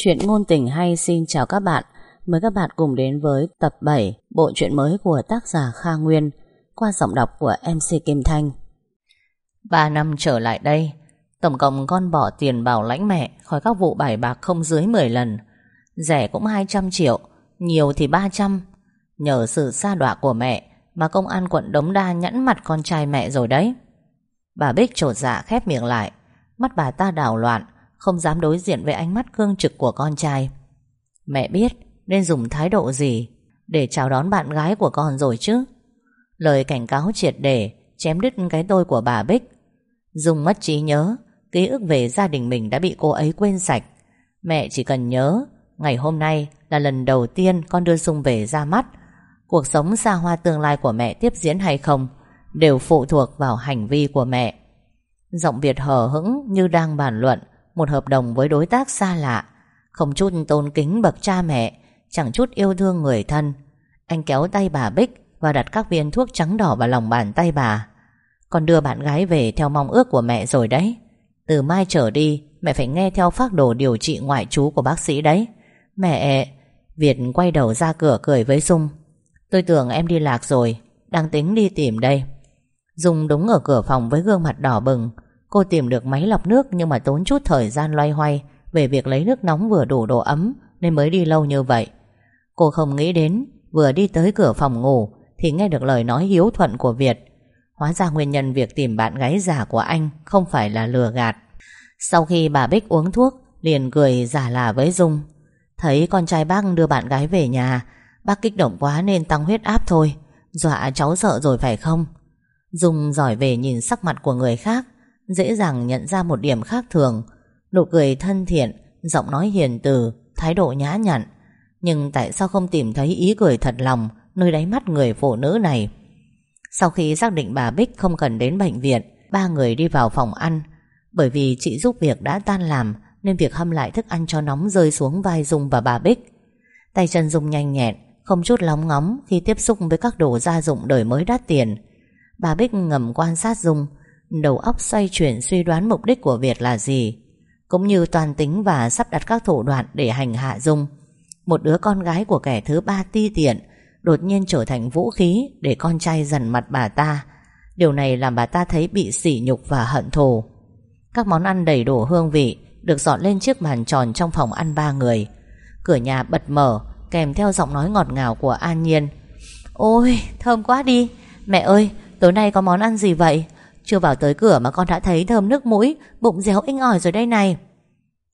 Chuyện ngôn tình hay xin chào các bạn. Mời các bạn cùng đến với tập 7 Bộ truyện mới của tác giả Kha Nguyên, Qua giọng đọc của MC Kim Thanh. 3 năm trở lại đây, Tổng cộng con bỏ tiền bảo lãnh mẹ Khỏi các vụ bài bạc không dưới 10 lần. Rẻ cũng 200 triệu, Nhiều thì 300 Nhờ sự xa đọa của mẹ Mà công an quận Đống Đa nhẫn mặt con trai mẹ rồi đấy. Bà Bích trột dạ khép miệng lại, Mắt bà ta đảo loạn không dám đối diện với ánh mắt cương trực của con trai. Mẹ biết Nên dùng thái độ gì Để chào đón bạn gái của con rồi chứ? Lời cảnh cáo triệt để Chém đứt cái tôi của bà Bích. Dung mất trí nhớ, Ký ức về gia đình mình đã bị cô ấy quên sạch. Mẹ chỉ cần nhớ, Ngày hôm nay là lần đầu tiên Con đưa Dung về ra mắt. Cuộc sống xa hoa tương lai của mẹ tiếp diễn hay không Đều phụ thuộc vào hành vi của mẹ. Giọng Việt hờ hững như đang bàn luận một hợp đồng với đối tác xa lạ. Không chút tôn kính bậc cha mẹ, Chẳng chút yêu thương người thân. Anh kéo tay bà Bích Và đặt các viên thuốc trắng đỏ vào lòng bàn tay bà. Còn đưa bạn gái về Theo mong ước của mẹ rồi đấy. Từ mai trở đi, Mẹ phải nghe theo phác đồ điều trị ngoại trú của bác sĩ đấy. Mẹ, Việt quay đầu ra cửa cười với Dung. Tôi tưởng em đi lạc rồi, Đang tính đi tìm đây. Dung đúng ở cửa phòng với gương mặt đỏ bừng. Cô tìm được máy lọc nước Nhưng mà tốn chút thời gian loay hoay Về việc lấy nước nóng vừa đủ độ ấm Nên mới đi lâu như vậy. Cô không nghĩ đến, Vừa đi tới cửa phòng ngủ Thì nghe được lời nói hiếu thuận của Việt. Hóa ra nguyên nhân việc tìm bạn gái giả của anh Không phải là lừa gạt. Sau khi bà Bích uống thuốc, Liền cười giả là với Dung. Thấy con trai bác đưa bạn gái về nhà, Bác kích động quá nên tăng huyết áp thôi. Dọa cháu sợ rồi phải không? Dung giỏi về nhìn sắc mặt của người khác Dễ dàng nhận ra một điểm khác thường. Nụ cười thân thiện, Giọng nói hiền từ, Thái độ nhã nhặn. Nhưng tại sao không tìm thấy ý cười thật lòng Nơi đáy mắt người phụ nữ này? Sau khi xác định bà Bích không cần đến bệnh viện, Ba người đi vào phòng ăn. Bởi vì chị giúp việc đã tan làm, Nên việc hâm lại thức ăn cho nóng rơi xuống vai Dung và bà Bích. Tay chân Dung nhanh nhẹn, Không chút lóng ngóng khi tiếp xúc với các đồ gia dụng đời mới đắt tiền. Bà Bích ngầm quan sát Dung Đầu óc xoay chuyển suy đoán mục đích của Việt là gì, Cũng như toàn tính và sắp đặt các thủ đoạn để hành hạ Dung. Một đứa con gái của kẻ thứ ba ti tiện Đột nhiên trở thành vũ khí Để con trai dần mặt bà ta. Điều này làm bà ta thấy bị sỉ nhục và hận thù. Các món ăn đầy đủ hương vị Được dọn lên chiếc bàn tròn trong phòng ăn ba người. Cửa nhà bật mở, Kèm theo giọng nói ngọt ngào của An Nhiên. Ôi, thơm quá đi! Mẹ ơi, Tối nay có món ăn gì vậy? Chưa vào tới cửa mà con đã thấy thơm nước mũi, Bụng réo inh ỏi rồi đây này.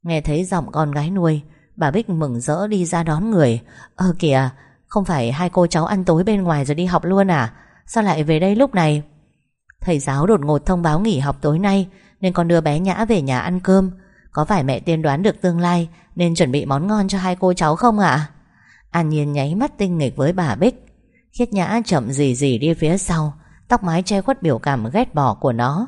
Nghe thấy giọng con gái nuôi, Bà Bích mừng rỡ đi ra đón người. Ơ kìa, Không phải hai cô cháu ăn tối bên ngoài rồi đi học luôn à? Sao lại về đây lúc này? Thầy giáo đột ngột thông báo nghỉ học tối nay, Nên con đưa bé Nhã về nhà ăn cơm. Có phải mẹ tiên đoán được tương lai, Nên chuẩn bị món ngon cho hai cô cháu không ạ? An Nhiên nháy mắt tinh nghịch với bà Bích. Khiết Nhã chậm gì gì đi phía sau Tóc mái che khuất biểu cảm ghét bỏ của nó.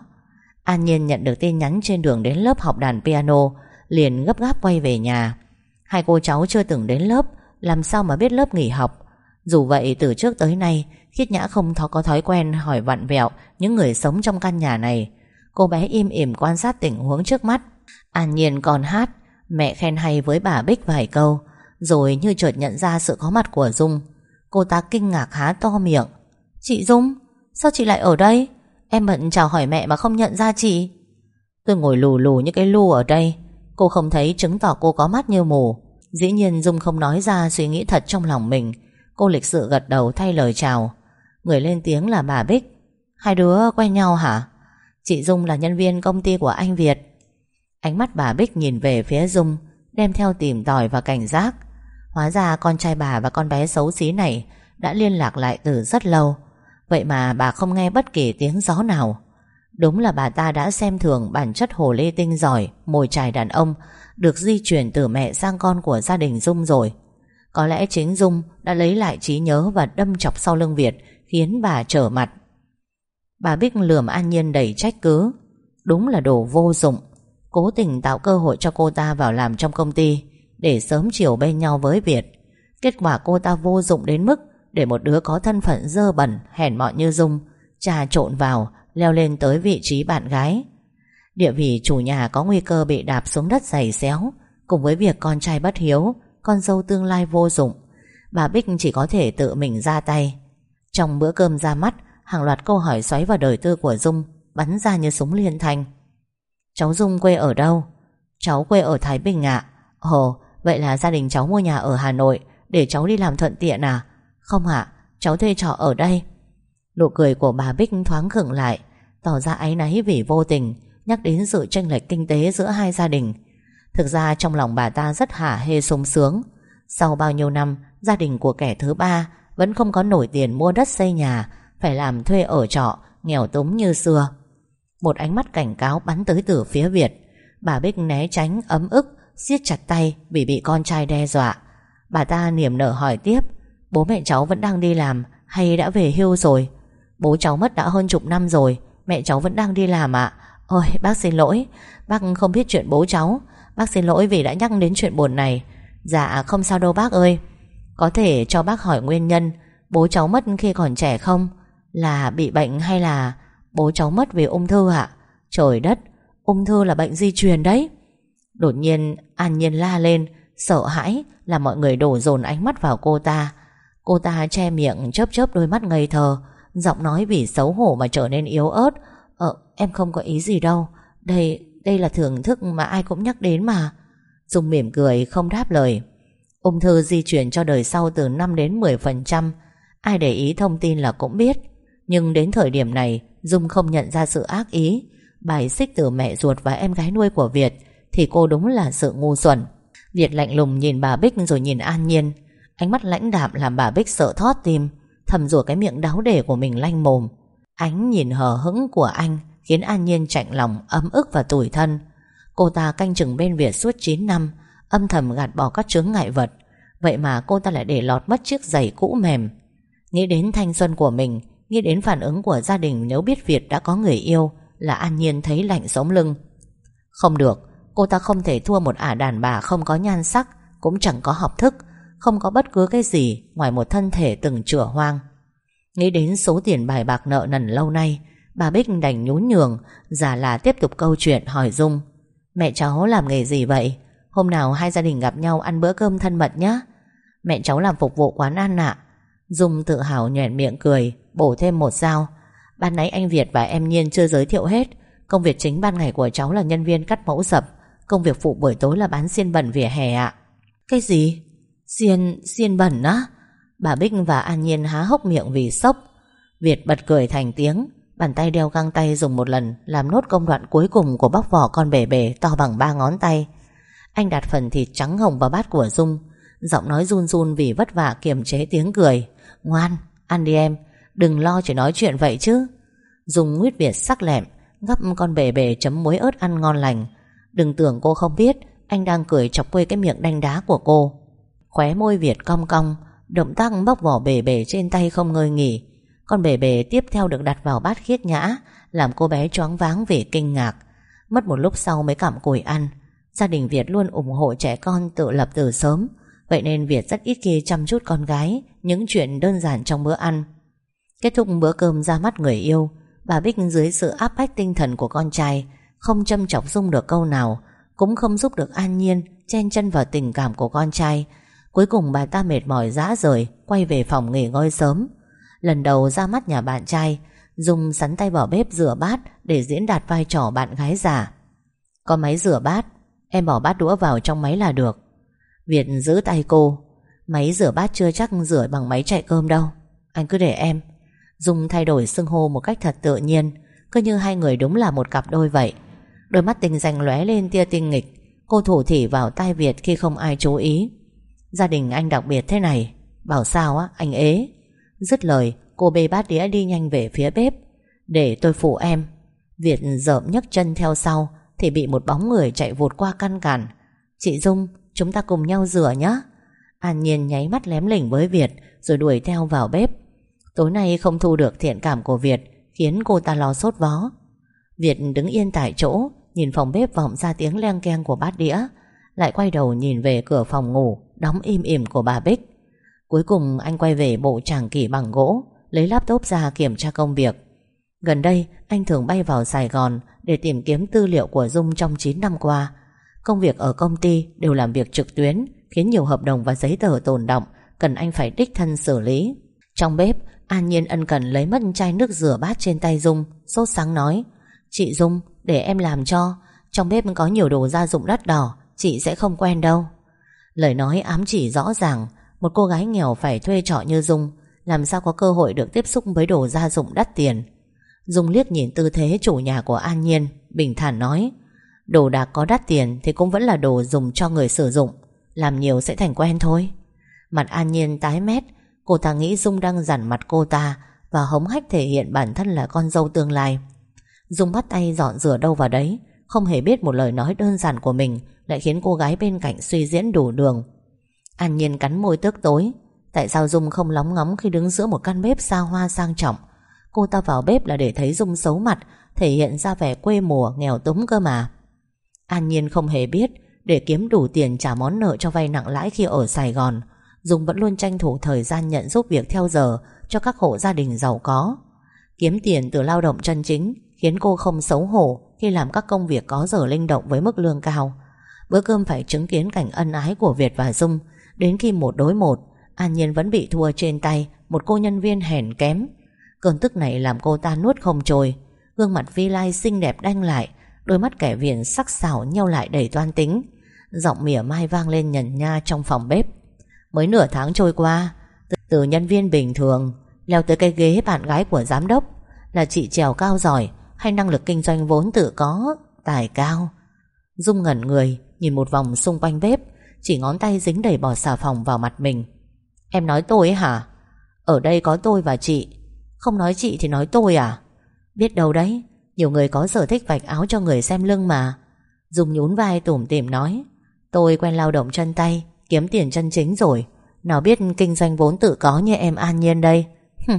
An Nhiên nhận được tin nhắn trên đường đến lớp học đàn piano, Liền gấp gáp quay về nhà. Hai cô cháu chưa từng đến lớp, Làm sao mà biết lớp nghỉ học? Dù vậy, từ trước tới nay Khiết Nhã không có thói quen hỏi vặn vẹo Những người sống trong căn nhà này. Cô bé im ỉm quan sát tình huống trước mắt. An Nhiên còn hát, Mẹ khen hay với bà Bích vài câu. Rồi như chợt nhận ra sự có mặt của Dung. Cô ta kinh ngạc há to miệng, Chị Dung Sao chị lại ở đây? Em bận chào hỏi mẹ mà không nhận ra chị. Tôi ngồi lù lù như cái lu ở đây. Cô không thấy chứng tỏ cô có mắt như mù. Dĩ nhiên Dung không nói ra suy nghĩ thật trong lòng mình. Cô lịch sự gật đầu thay lời chào. Người lên tiếng là bà Bích. Hai đứa quen nhau hả? Chị Dung là nhân viên công ty của anh Việt. Ánh mắt bà Bích nhìn về phía Dung, Đem theo tìm tòi và cảnh giác. Hóa ra con trai bà và con bé xấu xí này Đã liên lạc lại từ rất lâu. Vậy mà bà không nghe bất kỳ tiếng gió nào. Đúng là bà ta đã xem thường bản chất hồ lê tinh giỏi, Mồi trải đàn ông, Được di chuyển từ mẹ sang con của gia đình Dung rồi. Có lẽ chính Dung đã lấy lại trí nhớ Và đâm chọc sau lưng Việt, Khiến bà trở mặt. Bà Bích lườm An Nhiên đầy trách cứ. Đúng là đồ vô dụng. Cố tình tạo cơ hội cho cô ta vào làm trong công ty, Để sớm chiều bên nhau với Việt. Kết quả cô ta vô dụng đến mức để một đứa có thân phận dơ bẩn, Hèn mọn như Dung, Trà trộn vào, Leo lên tới vị trí bạn gái. Địa vị chủ nhà có nguy cơ bị đạp xuống đất dày xéo, Cùng với việc con trai bất hiếu, Con dâu tương lai vô dụng, Bà Bích chỉ có thể tự mình ra tay. Trong bữa cơm ra mắt, Hàng loạt câu hỏi xoáy vào đời tư của Dung, Bắn ra như súng liên thanh. Cháu Dung quê ở đâu? Cháu quê ở Thái Bình ạ. Ồ, vậy là gia đình cháu mua nhà ở Hà Nội, Để cháu đi làm thuận tiện à? Không ạ, cháu thuê trọ ở đây. Nụ cười của bà Bích thoáng khựng lại, Tỏ ra áy náy vì vô tình Nhắc đến sự tranh lệch kinh tế giữa hai gia đình. Thực ra trong lòng bà ta rất hả hê sung sướng. Sau bao nhiêu năm, Gia đình của kẻ thứ ba Vẫn không có nổi tiền mua đất xây nhà, Phải làm thuê ở trọ, Nghèo túng như xưa. Một ánh mắt cảnh cáo bắn tới từ phía Việt, Bà Bích né tránh ấm ức, siết chặt tay vì bị con trai đe dọa. Bà ta niềm nở hỏi tiếp Bố mẹ cháu vẫn đang đi làm, Hay đã về hưu rồi? Bố cháu mất đã hơn chục năm rồi, Mẹ cháu vẫn đang đi làm ạ. Ôi, bác xin lỗi. Bác không biết chuyện bố cháu. Bác xin lỗi vì đã nhắc đến chuyện buồn này. Dạ không sao đâu bác ơi. Có thể cho bác hỏi nguyên nhân, Bố cháu mất khi còn trẻ không? Là bị bệnh hay là Bố cháu mất vì ung thư ạ? Trời đất, Ung thư là bệnh di truyền đấy. Đột nhiên, An Nhiên la lên, Sợ hãi là mọi người đổ dồn ánh mắt vào cô ta. Cô ta che miệng, chớp chớp đôi mắt ngây thờ Giọng nói vì xấu hổ mà trở nên yếu ớt. Ờ em không có ý gì đâu, Đây đây là thưởng thức mà ai cũng nhắc đến mà. Dung mỉm cười, không đáp lời. Ung thư di chuyển cho đời sau từ 5 đến 10% Ai để ý thông tin là cũng biết. Nhưng đến thời điểm này, Dung không nhận ra sự ác ý. Bài xích từ mẹ ruột và em gái nuôi của Việt Thì cô đúng là sự ngu xuẩn. Việt lạnh lùng nhìn bà Bích rồi nhìn An Nhiên. Ánh mắt lãnh đạm làm bà Bích sợ thót tim, Thầm rủa cái miệng đáo để của mình lanh mồm. Ánh nhìn hờ hững của anh Khiến An Nhiên chạnh lòng, ấm ức và tủi thân. Cô ta canh chừng bên Việt suốt 9 năm, Âm thầm gạt bỏ các chướng ngại vật. Vậy mà cô ta lại để lọt mất chiếc giày cũ mềm. Nghĩ đến thanh xuân của mình, Nghĩ đến phản ứng của gia đình Nếu biết Việt đã có người yêu, Là An Nhiên thấy lạnh sống lưng. Không được, Cô ta không thể thua một ả đàn bà không có nhan sắc, Cũng chẳng có học thức. Không có bất cứ cái gì Ngoài một thân thể từng chửa hoang. Nghĩ đến số tiền bài bạc nợ nần lâu nay, Bà Bích đành nhún nhường Giả là tiếp tục câu chuyện hỏi Dung. Mẹ cháu làm nghề gì vậy? Hôm nào hai gia đình gặp nhau ăn bữa cơm thân mật nhé Mẹ cháu làm phục vụ quán ăn ạ. Dung tự hào nhoẻn miệng cười, Bổ thêm một dao. Ban nãy anh Việt và em Nhiên chưa giới thiệu hết. Công việc chính ban ngày của cháu là nhân viên cắt mẫu sập Công việc phụ buổi tối là bán xiên bẩn vỉa hè ạ. Cái gì? Xiên, xiên bẩn á? Bà Bích và An Nhiên há hốc miệng vì sốc. Việt bật cười thành tiếng Bàn tay đeo găng tay dùng một lần Làm nốt công đoạn cuối cùng của bóc vỏ con bể bể To bằng ba ngón tay. Anh đặt phần thịt trắng hồng vào bát của Dung. Giọng nói run run vì vất vả kiềm chế tiếng cười. Ngoan, ăn đi em. Đừng lo chỉ nói chuyện vậy chứ. Dung nguyết Việt sắc lẹm Gắp con bể bể chấm muối ớt ăn ngon lành. Đừng tưởng cô không biết Anh đang cười chọc quê cái miệng đanh đá của cô. Khóe môi Việt cong cong, Động tác bóc vỏ bể bể trên tay không ngơi nghỉ. Con bể bể tiếp theo được đặt vào bát khiết nhã, Làm cô bé choáng váng về kinh ngạc. Mất một lúc sau mới cảm cùi ăn. Gia đình Việt luôn ủng hộ trẻ con tự lập từ sớm. Vậy nên Việt rất ít khi chăm chút con gái, Những chuyện đơn giản trong bữa ăn. Kết thúc bữa cơm ra mắt người yêu, Bà Bích dưới sự áp bách tinh thần của con trai, Không châm chọc dung được câu nào, Cũng không giúp được an nhiên, Chen chân vào tình cảm của con trai. Cuối cùng bà ta mệt mỏi rã rời, Quay về phòng nghỉ ngơi sớm. Lần đầu ra mắt nhà bạn trai, Dung sắn tay vào bếp rửa bát Để diễn đạt vai trò bạn gái giả Có máy rửa bát, Em bỏ bát đũa vào trong máy là được. Việt giữ tay cô, Máy rửa bát chưa chắc rửa bằng máy chạy cơm đâu. Anh cứ để em. Dung thay đổi xưng hô một cách thật tự nhiên, Cứ như hai người đúng là một cặp đôi vậy. Đôi mắt tình dành lóe lên tia tinh nghịch, Cô thủ thỉ vào tai Việt khi không ai chú ý. Gia đình anh đặc biệt thế này. Bảo sao á, anh ế. Dứt lời, cô bê bát đĩa đi nhanh về phía bếp. Để tôi phụ em. Việt dợm nhấc chân theo sau, Thì bị một bóng người chạy vụt qua căn cản. Chị Dung, Chúng ta cùng nhau rửa nhé An Nhiên nháy mắt lém lỉnh với Việt, Rồi đuổi theo vào bếp. Tối nay không thu được thiện cảm của Việt, Khiến cô ta lo sốt vó. Việt đứng yên tại chỗ, Nhìn phòng bếp vọng ra tiếng leng keng của bát đĩa, Lại quay đầu nhìn về cửa phòng ngủ. Đóng im ỉm của bà Bích. Cuối cùng anh quay về bộ tràng kỷ bằng gỗ, Lấy laptop ra kiểm tra công việc. Gần đây, anh thường bay vào Sài Gòn Để tìm kiếm tư liệu của Dung trong 9 năm qua. Công việc ở công ty đều làm việc trực tuyến, Khiến nhiều hợp đồng và giấy tờ tồn động Cần anh phải đích thân xử lý. Trong bếp, An Nhiên ân cần lấy mất chai nước rửa bát trên tay Dung, Sốt sáng nói, Chị Dung, để em làm cho. Trong bếp có nhiều đồ gia dụng đắt đỏ, Chị sẽ không quen đâu. Lời nói ám chỉ rõ ràng, Một cô gái nghèo phải thuê trọ như Dung, Làm sao có cơ hội được tiếp xúc với đồ gia dụng đắt tiền. Dung liếc nhìn tư thế chủ nhà của An Nhiên, Bình thản nói, Đồ đạc có đắt tiền Thì cũng vẫn là đồ dùng cho người sử dụng, Làm nhiều sẽ thành quen thôi. Mặt An Nhiên tái mét, Cô ta nghĩ Dung đang giản mặt cô ta Và hống hách thể hiện bản thân là con dâu tương lai. Dung bắt tay dọn rửa đâu vào đấy, Không hề biết một lời nói đơn giản của mình lại khiến cô gái bên cạnh suy diễn đủ đường. An Nhiên cắn môi tức tối. Tại sao Dung không lóng ngóng khi đứng giữa một căn bếp xa hoa sang trọng? Cô ta vào bếp là để thấy Dung xấu mặt, Thể hiện ra vẻ quê mùa, nghèo túng cơ mà. An Nhiên không hề biết, Để kiếm đủ tiền trả món nợ cho vay nặng lãi khi ở Sài Gòn, Dung vẫn luôn tranh thủ thời gian nhận giúp việc theo giờ Cho các hộ gia đình giàu có. Kiếm tiền từ lao động chân chính Khiến cô không xấu hổ Khi làm các công việc có giờ linh động với mức lương cao. Bữa cơm phải chứng kiến cảnh ân ái của Việt và Dung. Đến khi một đối một An Nhiên vẫn bị thua trên tay Một cô nhân viên hèn kém. Cơn tức này làm cô ta nuốt không trôi. Gương mặt vi lai xinh đẹp đanh lại Đôi mắt kẻ viền sắc sảo nhau lại đầy toan tính. Giọng mỉa mai vang lên nhần nha trong phòng bếp. Mới nửa tháng trôi qua từ, từ nhân viên bình thường Leo tới cái ghế bạn gái của giám đốc Là chị trèo cao giỏi Hay năng lực kinh doanh vốn tự có Tài cao. Dung ngẩn người Nhìn một vòng xung quanh bếp Chỉ ngón tay dính đầy bọt xà phòng vào mặt mình. Em nói tôi ấy hả? Ở đây có tôi và chị. Không nói chị thì nói tôi à? Biết đâu đấy Nhiều người có sở thích vạch áo cho người xem lưng mà. Dùng nhún vai tủm tỉm nói Tôi quen lao động chân tay Kiếm tiền chân chính rồi. Nào biết kinh doanh vốn tự có như em an nhiên đây. Hừm,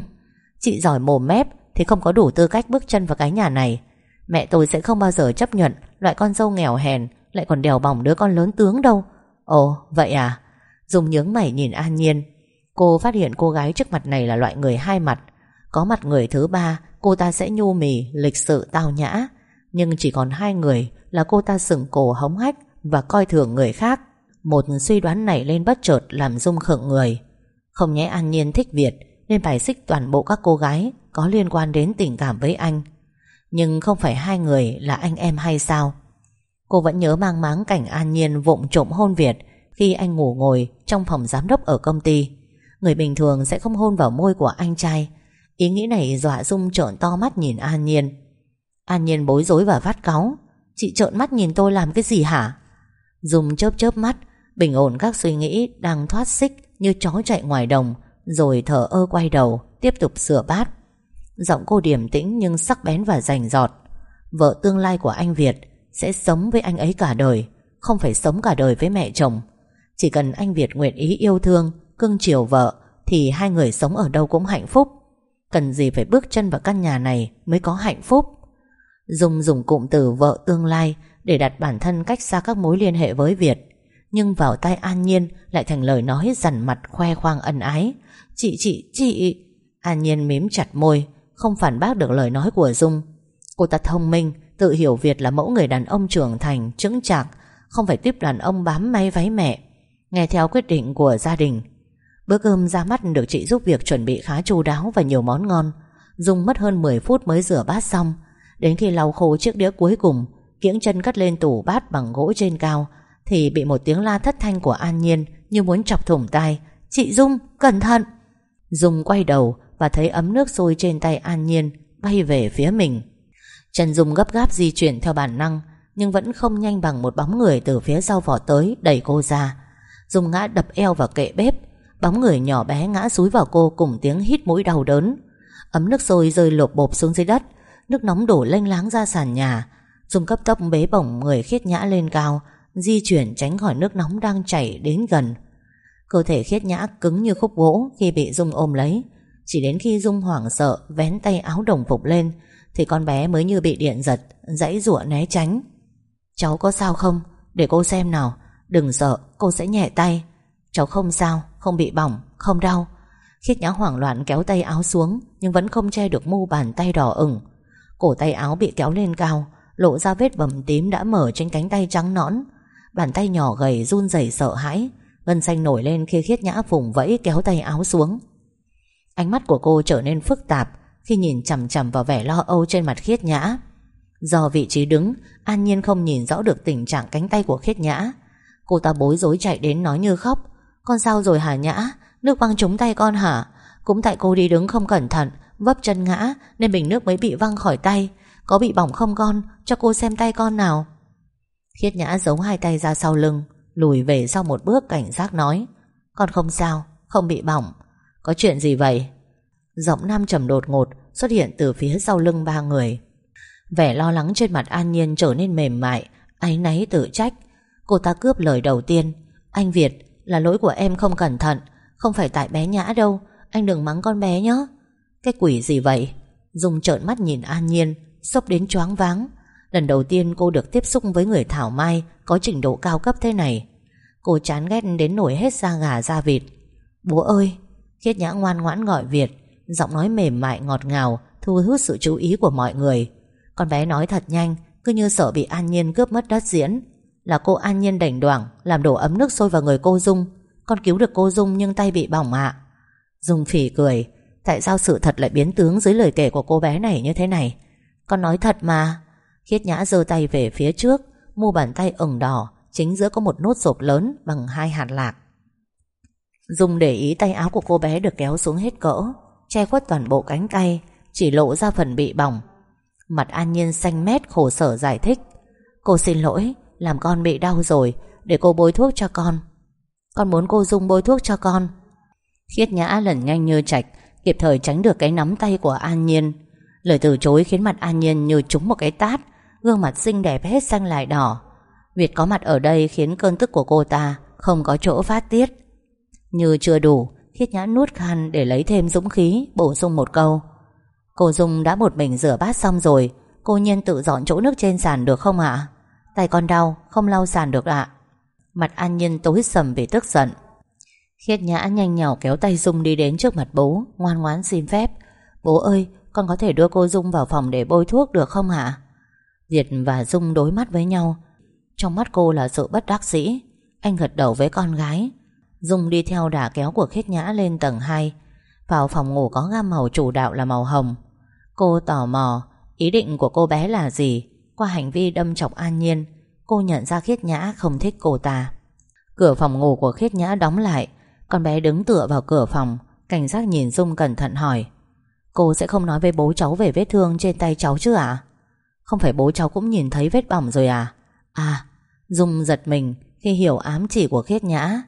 Chị giỏi mồm mép Thì không có đủ tư cách bước chân vào cái nhà này. Mẹ tôi sẽ không bao giờ chấp nhận Loại con dâu nghèo hèn lại còn đèo bỏng đứa con lớn tướng đâu. Ồ vậy à? Dung nhướng mày nhìn an nhiên. Cô phát hiện cô gái trước mặt này là loại người hai mặt. Có mặt người thứ ba Cô ta sẽ nhu mì, lịch sự, tao nhã. Nhưng chỉ còn hai người Là cô ta sừng cổ hống hách Và coi thường người khác. Một suy đoán này lên bất chợt Làm Dung khựng người. Không nhẽ An Nhiên thích Việt Nên bài xích toàn bộ các cô gái Có liên quan đến tình cảm với anh. Nhưng không phải hai người là anh em hay sao? Cô vẫn nhớ mang máng cảnh An Nhiên vụng trộm hôn Việt Khi anh ngủ ngồi Trong phòng giám đốc ở công ty. Người bình thường sẽ không hôn vào môi của anh trai. Ý nghĩ này dọa Dung trợn to mắt nhìn An Nhiên. An Nhiên bối rối và vắt cáu. Chị trợn mắt nhìn tôi làm cái gì hả? Dung chớp chớp mắt, Bình ổn các suy nghĩ đang thoát xích Như chó chạy ngoài đồng, Rồi thở ơ quay đầu, Tiếp tục sửa bát. Giọng cô điềm tĩnh nhưng sắc bén và rành giọt Vợ tương lai của anh Việt sẽ sống với anh ấy cả đời, Không phải sống cả đời với mẹ chồng. Chỉ cần anh Việt nguyện ý yêu thương, Cưng chiều vợ, Thì hai người sống ở đâu cũng hạnh phúc. Cần gì phải bước chân vào căn nhà này Mới có hạnh phúc? Dung dùng cụm từ vợ tương lai Để đặt bản thân cách xa các mối liên hệ với Việt, Nhưng vào tai An Nhiên Lại thành lời nói dằn mặt khoe khoang ân ái. Chị chị chị. An Nhiên mím chặt môi, Không phản bác được lời nói của Dung. Cô ta thông minh Tự hiểu Việt là mẫu người đàn ông trưởng thành Chứng chạc Không phải tiếp đàn ông bám may váy mẹ. Nghe theo quyết định của gia đình Bữa cơm ra mắt được chị giúp việc chuẩn bị khá chu đáo và nhiều món ngon. Dung mất hơn 10 phút mới rửa bát xong. Đến khi lau khô chiếc đĩa cuối cùng Kiễng chân cất lên tủ bát bằng gỗ trên cao Thì bị một tiếng la thất thanh của An Nhiên Như muốn chọc thủng tai. Chị Dung, cẩn thận! Dung quay đầu và thấy ấm nước sôi trên tay An Nhiên Bay về phía mình. Trần Dung gấp gáp di chuyển theo bản năng, Nhưng vẫn không nhanh bằng một bóng người Từ phía sau vỏ tới, đẩy cô ra. Dung ngã đập eo vào kệ bếp, Bóng người nhỏ bé ngã súi vào cô Cùng tiếng hít mũi đau đớn. Ấm nước sôi rơi lột bộp xuống dưới đất, Nước nóng đổ lênh láng ra sàn nhà. Dung cấp tốc bế bổng người khiết nhã lên cao, Di chuyển tránh khỏi nước nóng đang chảy đến gần. Cơ thể khiết nhã cứng như khúc gỗ Khi bị Dung ôm lấy. Chỉ đến khi Dung hoảng sợ, Vén tay áo đồng phục lên thì con bé mới như bị điện giật, Dãy rụa né tránh. Cháu có sao không? Để cô xem nào. Đừng sợ, cô sẽ nhẹ tay. Cháu không sao, Không bị bỏng, Không đau. Khiết nhã hoảng loạn kéo tay áo xuống, Nhưng vẫn không che được mu bàn tay đỏ ửng. Cổ tay áo bị kéo lên cao, Lộ ra vết bầm tím đã mở trên cánh tay trắng nõn. Bàn tay nhỏ gầy run rẩy sợ hãi, Gân xanh nổi lên khi khiết nhã vùng vẫy kéo tay áo xuống. Ánh mắt của cô trở nên phức tạp khi nhìn chằm chằm vào vẻ lo âu trên mặt khiết nhã. Do vị trí đứng An Nhiên không nhìn rõ được tình trạng cánh tay của khiết nhã. Cô ta bối rối chạy đến nói như khóc Con sao rồi hả nhã? Nước văng trúng tay con hả? Cũng tại cô đi đứng không cẩn thận Vấp chân ngã nên bình nước mới bị văng khỏi tay. Có bị bỏng không con? Cho cô xem tay con nào. Khiết nhã giấu hai tay ra sau lưng Lùi về sau một bước cảnh giác nói Con không sao, không bị bỏng. Có chuyện gì vậy? Giọng nam trầm đột ngột Xuất hiện từ phía sau lưng ba người. Vẻ lo lắng trên mặt An Nhiên trở nên mềm mại, Áy náy tự trách. Cô ta cướp lời đầu tiên. Anh Việt, là lỗi của em không cẩn thận, Không phải tại bé nhã đâu, Anh đừng mắng con bé nhé. Cái quỷ gì vậy? Dung trợn mắt nhìn An Nhiên, Sốc đến choáng váng. Lần đầu tiên cô được tiếp xúc với người Thảo Mai Có trình độ cao cấp thế này. Cô chán ghét đến nổi hết da gà da vịt. Bố ơi! Khiết nhã ngoan ngoãn gọi Việt. Giọng nói mềm mại, ngọt ngào, Thu hút sự chú ý của mọi người. Con bé nói thật nhanh, Cứ như sợ bị An Nhiên cướp mất đất diễn. Là cô An Nhiên đảnh đoảng, Làm đổ ấm nước sôi vào người cô Dung. Con cứu được cô Dung nhưng tay bị bỏng ạ. Dung phỉ cười, Tại sao sự thật lại biến tướng dưới lời kể của cô bé này như thế này? Con nói thật mà. Khiết nhã giơ tay về phía trước, Mu bàn tay ửng đỏ, Chính giữa có một nốt rộp lớn bằng hai hạt lạc. Dung để ý tay áo của cô bé được kéo xuống hết cỡ. Che khuất toàn bộ cánh tay, Chỉ lộ ra phần bị bỏng. Mặt an nhiên xanh mét khổ sở giải thích, Cô xin lỗi, Làm con bị đau rồi, Để cô bôi thuốc cho con. Con muốn cô Dung bôi thuốc cho con. Khiết nhã lẩn nhanh như chạch, Kịp thời tránh được cái nắm tay của An Nhiên. Lời từ chối khiến mặt An Nhiên như trúng một cái tát, Gương mặt xinh đẹp hết xanh lại đỏ. Việt có mặt ở đây khiến cơn tức của cô ta Không có chỗ phát tiết. Như chưa đủ thiết nhã nuốt khan để lấy thêm dũng khí, Bổ sung một câu. Cô Dung đã một mình rửa bát xong rồi. Cô nhiên tự dọn chỗ nước trên sàn được không ạ? Tay con đau, Không lau sàn được ạ. Mặt An Nhiên tối sầm vì tức giận. Khiết nhã nhanh nhỏ kéo tay Dung đi đến trước mặt bố, Ngoan ngoãn xin phép. Bố ơi, con có thể đưa cô Dung vào phòng để bôi thuốc được không hả diệt và Dung đối mắt với nhau. Trong mắt cô là sự bất đắc dĩ. Anh gật đầu với con gái. Dung đi theo đà kéo của khiết nhã lên tầng 2 Vào phòng ngủ có gam màu chủ đạo là màu hồng. Cô tò mò, Ý định của cô bé là gì? Qua hành vi đâm chọc an nhiên, Cô nhận ra khiết nhã không thích cô ta. Cửa phòng ngủ của khiết nhã đóng lại. Con bé đứng tựa vào cửa phòng, Cảnh giác nhìn Dung cẩn thận hỏi. Cô sẽ không nói với bố cháu về vết thương trên tay cháu chứ ạ? Không phải bố cháu cũng nhìn thấy vết bỏng rồi à? À Dung giật mình khi hiểu ám chỉ của khiết nhã.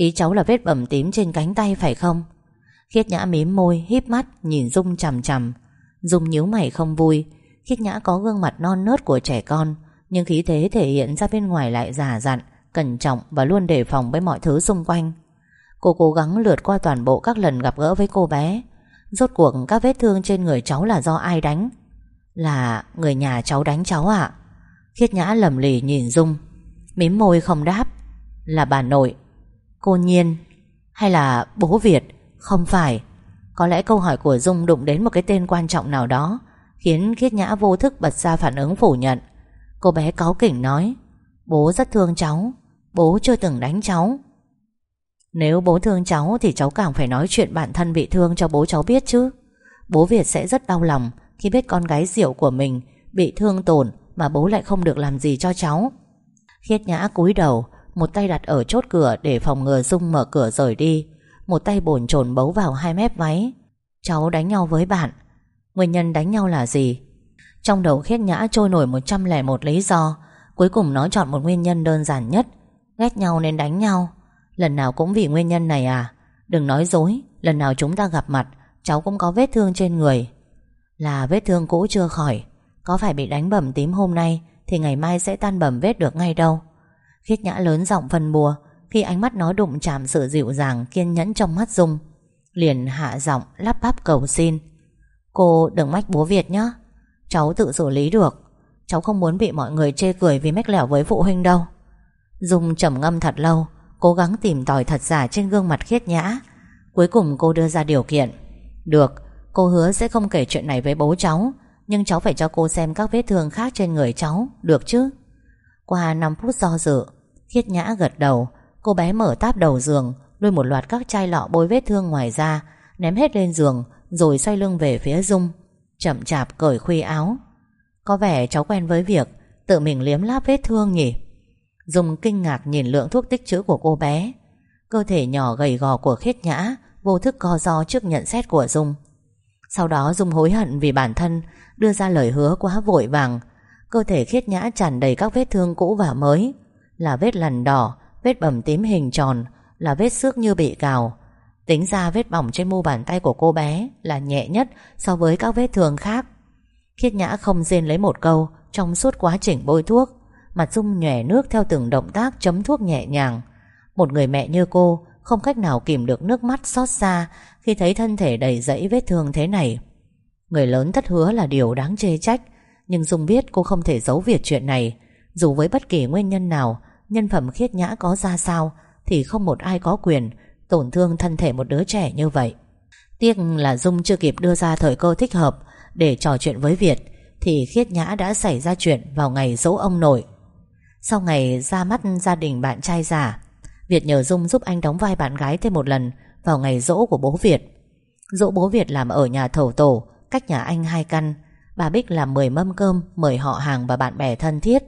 Ý cháu là vết bầm tím trên cánh tay phải không? Khiết nhã mím môi, híp mắt, nhìn Dung chằm chằm. Dung nhíu mày không vui. Khiết nhã có gương mặt non nớt của trẻ con, Nhưng khí thế thể hiện ra bên ngoài lại già dặn, Cẩn trọng và luôn đề phòng với mọi thứ xung quanh. Cô cố gắng lượt qua toàn bộ các lần gặp gỡ với cô bé. Rốt cuộc các vết thương trên người cháu là do ai đánh? Là người nhà cháu đánh cháu ạ. Khiết nhã lầm lì nhìn Dung. Mím môi không đáp. Là bà nội. Cô Nhiên. Hay là bố Việt? Không phải. Có lẽ câu hỏi của Dung đụng đến một cái tên quan trọng nào đó, Khiến Khiết Nhã vô thức bật ra phản ứng phủ nhận. Cô bé cáu kỉnh nói, Bố rất thương cháu. Bố chưa từng đánh cháu. Nếu bố thương cháu Thì cháu càng phải nói chuyện bản thân bị thương cho bố cháu biết chứ. Bố Việt sẽ rất đau lòng Khi biết con gái diệu của mình Bị thương tổn Mà bố lại không được làm gì cho cháu. Khiết Nhã cúi đầu một tay đặt ở chốt cửa để phòng ngừa Dung mở cửa rời đi. Một tay bồn chồn bấu vào hai mép váy. Cháu đánh nhau với bạn. Nguyên nhân đánh nhau là gì? Trong đầu khiết nhã trôi nổi 101 lý do. Cuối cùng nó chọn một nguyên nhân đơn giản nhất. Ghét nhau nên đánh nhau. Lần nào cũng vì nguyên nhân này à? Đừng nói dối, Lần nào chúng ta gặp mặt, Cháu cũng có vết thương trên người. Là vết thương cũ chưa khỏi. Có phải bị đánh bầm tím hôm nay, Thì ngày mai sẽ tan bầm vết được ngay đâu. Khiết nhã lớn giọng phân bùa, Khi ánh mắt nó đụng chạm sự dịu dàng, Kiên nhẫn trong mắt Dung, Liền hạ giọng lắp bắp cầu xin. Cô đừng mách bố Việt nhé Cháu tự xử lý được, Cháu không muốn bị mọi người chê cười vì mách lẻo với phụ huynh đâu. Dung trầm ngâm thật lâu, Cố gắng tìm tòi thật giả trên gương mặt khiết nhã. Cuối cùng cô đưa ra điều kiện, Được, Cô hứa sẽ không kể chuyện này với bố cháu, Nhưng cháu phải cho cô xem các vết thương khác trên người cháu, Được chứ? Qua 5 phút do dự Khiết nhã gật đầu. Cô bé mở táp đầu giường Lôi một loạt các chai lọ bôi vết thương ngoài ra Ném hết lên giường, Rồi xoay lưng về phía Dung, Chậm chạp cởi khuy áo. Có vẻ cháu quen với việc Tự mình liếm láp vết thương nhỉ? Dung kinh ngạc nhìn lượng thuốc tích trữ của cô bé. Cơ thể nhỏ gầy gò của khiết nhã Vô thức co do trước nhận xét của Dung. Sau đó Dung hối hận vì bản thân, Đưa ra lời hứa quá vội vàng. Cơ thể khiết nhã tràn đầy các vết thương cũ và mới. Là vết lằn đỏ, Vết bầm tím hình tròn, Là vết xước như bị cào. Tính ra vết bỏng trên mu bàn tay của cô bé Là nhẹ nhất so với các vết thương khác. Khiết nhã không rên lấy một câu, Trong suốt quá trình bôi thuốc, Mặt Dung nhòe nước theo từng động tác chấm thuốc nhẹ nhàng. Một người mẹ như cô Không cách nào kìm được nước mắt xót xa Khi thấy thân thể đầy dẫy vết thương thế này. Người lớn thất hứa là điều đáng chê trách, Nhưng Dung biết cô không thể giấu việc chuyện này, Dù với bất kỳ nguyên nhân nào Nhân phẩm khiết nhã có ra sao, Thì không một ai có quyền Tổn thương thân thể một đứa trẻ như vậy. Tiếc là Dung chưa kịp đưa ra thời cơ thích hợp Để trò chuyện với Việt, Thì khiết nhã đã xảy ra chuyện Vào ngày dỗ ông nội. Sau ngày ra mắt gia đình bạn trai giả Việt nhờ Dung giúp anh đóng vai bạn gái thêm một lần Vào ngày dỗ của bố Việt. Dỗ bố Việt làm ở nhà thầu tổ, Cách nhà anh hai căn, Bà Bích làm 10 mâm cơm, Mời họ hàng và bạn bè thân thiết.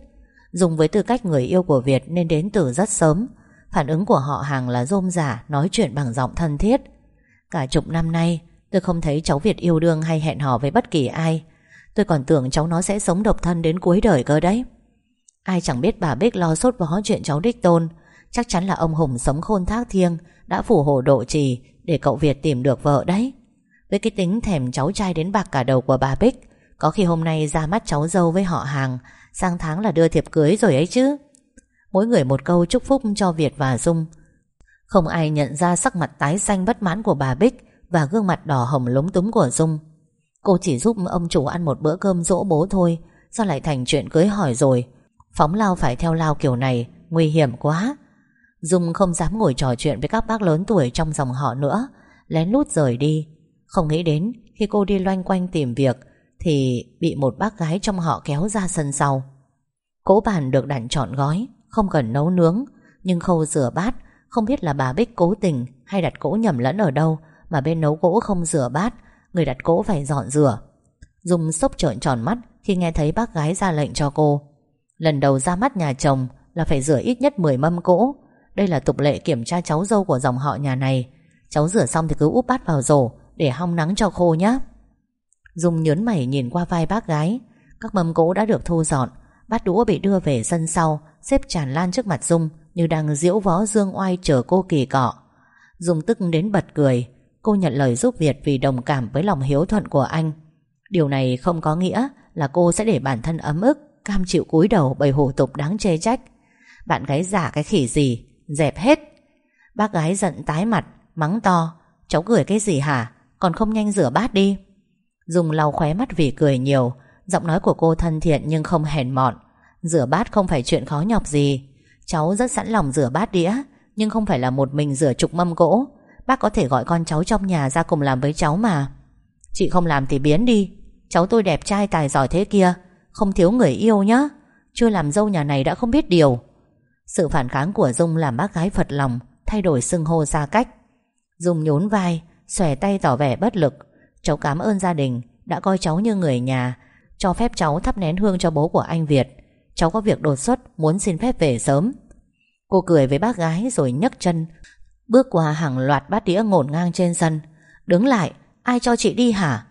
Dùng với tư cách người yêu của Việt Nên đến từ rất sớm. Phản ứng của họ hàng là rôm giả Nói chuyện bằng giọng thân thiết. Cả chục năm nay, Tôi không thấy cháu Việt yêu đương hay hẹn hò với bất kỳ ai. Tôi còn tưởng cháu nó sẽ sống độc thân đến cuối đời cơ đấy. Ai chẳng biết bà Bích lo sốt vó chuyện cháu đích tôn. Chắc chắn là ông Hùng sống khôn thác thiêng, Đã phù hộ độ trì Để cậu Việt tìm được vợ đấy. Với cái tính thèm cháu trai đến bạc cả đầu của bà Bích, Có khi hôm nay ra mắt cháu dâu với họ hàng Sang tháng là đưa thiệp cưới rồi ấy chứ. Mỗi người một câu chúc phúc cho Việt và Dung. Không ai nhận ra sắc mặt tái xanh bất mãn của bà Bích Và gương mặt đỏ hồng lúng túng của Dung. Cô chỉ giúp ông chủ ăn một bữa cơm dỗ bố thôi, Sao lại thành chuyện cưới hỏi rồi? Phóng lao phải theo lao kiểu này, Nguy hiểm quá. Dung không dám ngồi trò chuyện với các bác lớn tuổi trong dòng họ nữa, Lén lút rời đi. Không nghĩ đến khi cô đi loanh quanh tìm việc thì bị một bác gái trong họ kéo ra sân sau. Cỗ bàn được đặt trọn gói, Không cần nấu nướng, Nhưng khâu rửa bát, Không biết là bà Bích cố tình hay đặt cỗ nhầm lẫn ở đâu, Mà bên nấu cỗ không rửa bát, Người đặt cỗ phải dọn rửa. Dung sốc trợn tròn mắt Khi nghe thấy bác gái ra lệnh cho cô. Lần đầu ra mắt nhà chồng Là phải rửa ít nhất 10 mâm cỗ. Đây là tục lệ kiểm tra cháu dâu của dòng họ nhà này. Cháu rửa xong thì cứ úp bát vào rổ Để hong nắng cho khô nhé Dung nhớn mày nhìn qua vai bác gái. Các mâm cỗ đã được thu dọn. Bát đũa bị đưa về sân sau, Xếp tràn lan trước mặt Dung Như đang diễu võ dương oai chờ cô kỳ cọ. Dung tức đến bật cười. Cô nhận lời giúp Việt vì đồng cảm với lòng hiếu thuận của anh. Điều này không có nghĩa là cô sẽ để bản thân ấm ức, Cam chịu cúi đầu bởi hủ tục đáng chê trách. Bạn gái giả cái khỉ gì? Dẹp hết. Bác gái giận tái mặt, Mắng to. Cháu cười cái gì hả? Còn không nhanh rửa bát đi. Dung lau khóe mắt vì cười nhiều. Giọng nói của cô thân thiện nhưng không hèn mọn. Rửa bát không phải chuyện khó nhọc gì. Cháu rất sẵn lòng rửa bát đĩa, Nhưng không phải là một mình rửa chục mâm gỗ Bác có thể gọi con cháu trong nhà ra cùng làm với cháu mà. Chị không làm thì biến đi. Cháu tôi đẹp trai tài giỏi thế kia, Không thiếu người yêu nhá. Chưa làm dâu nhà này đã không biết điều. Sự phản kháng của Dung làm bác gái phật lòng, Thay đổi xưng hô xa cách. Dung nhún vai, Xòe tay tỏ vẻ bất lực. Cháu cảm ơn gia đình, Đã coi cháu như người nhà, Cho phép cháu thắp nén hương cho bố của anh Việt. Cháu có việc đột xuất, Muốn xin phép về sớm. Cô cười với bác gái rồi nhấc chân, Bước qua hàng loạt bát đĩa ngổn ngang trên sân. Đứng lại, Ai cho chị đi hả?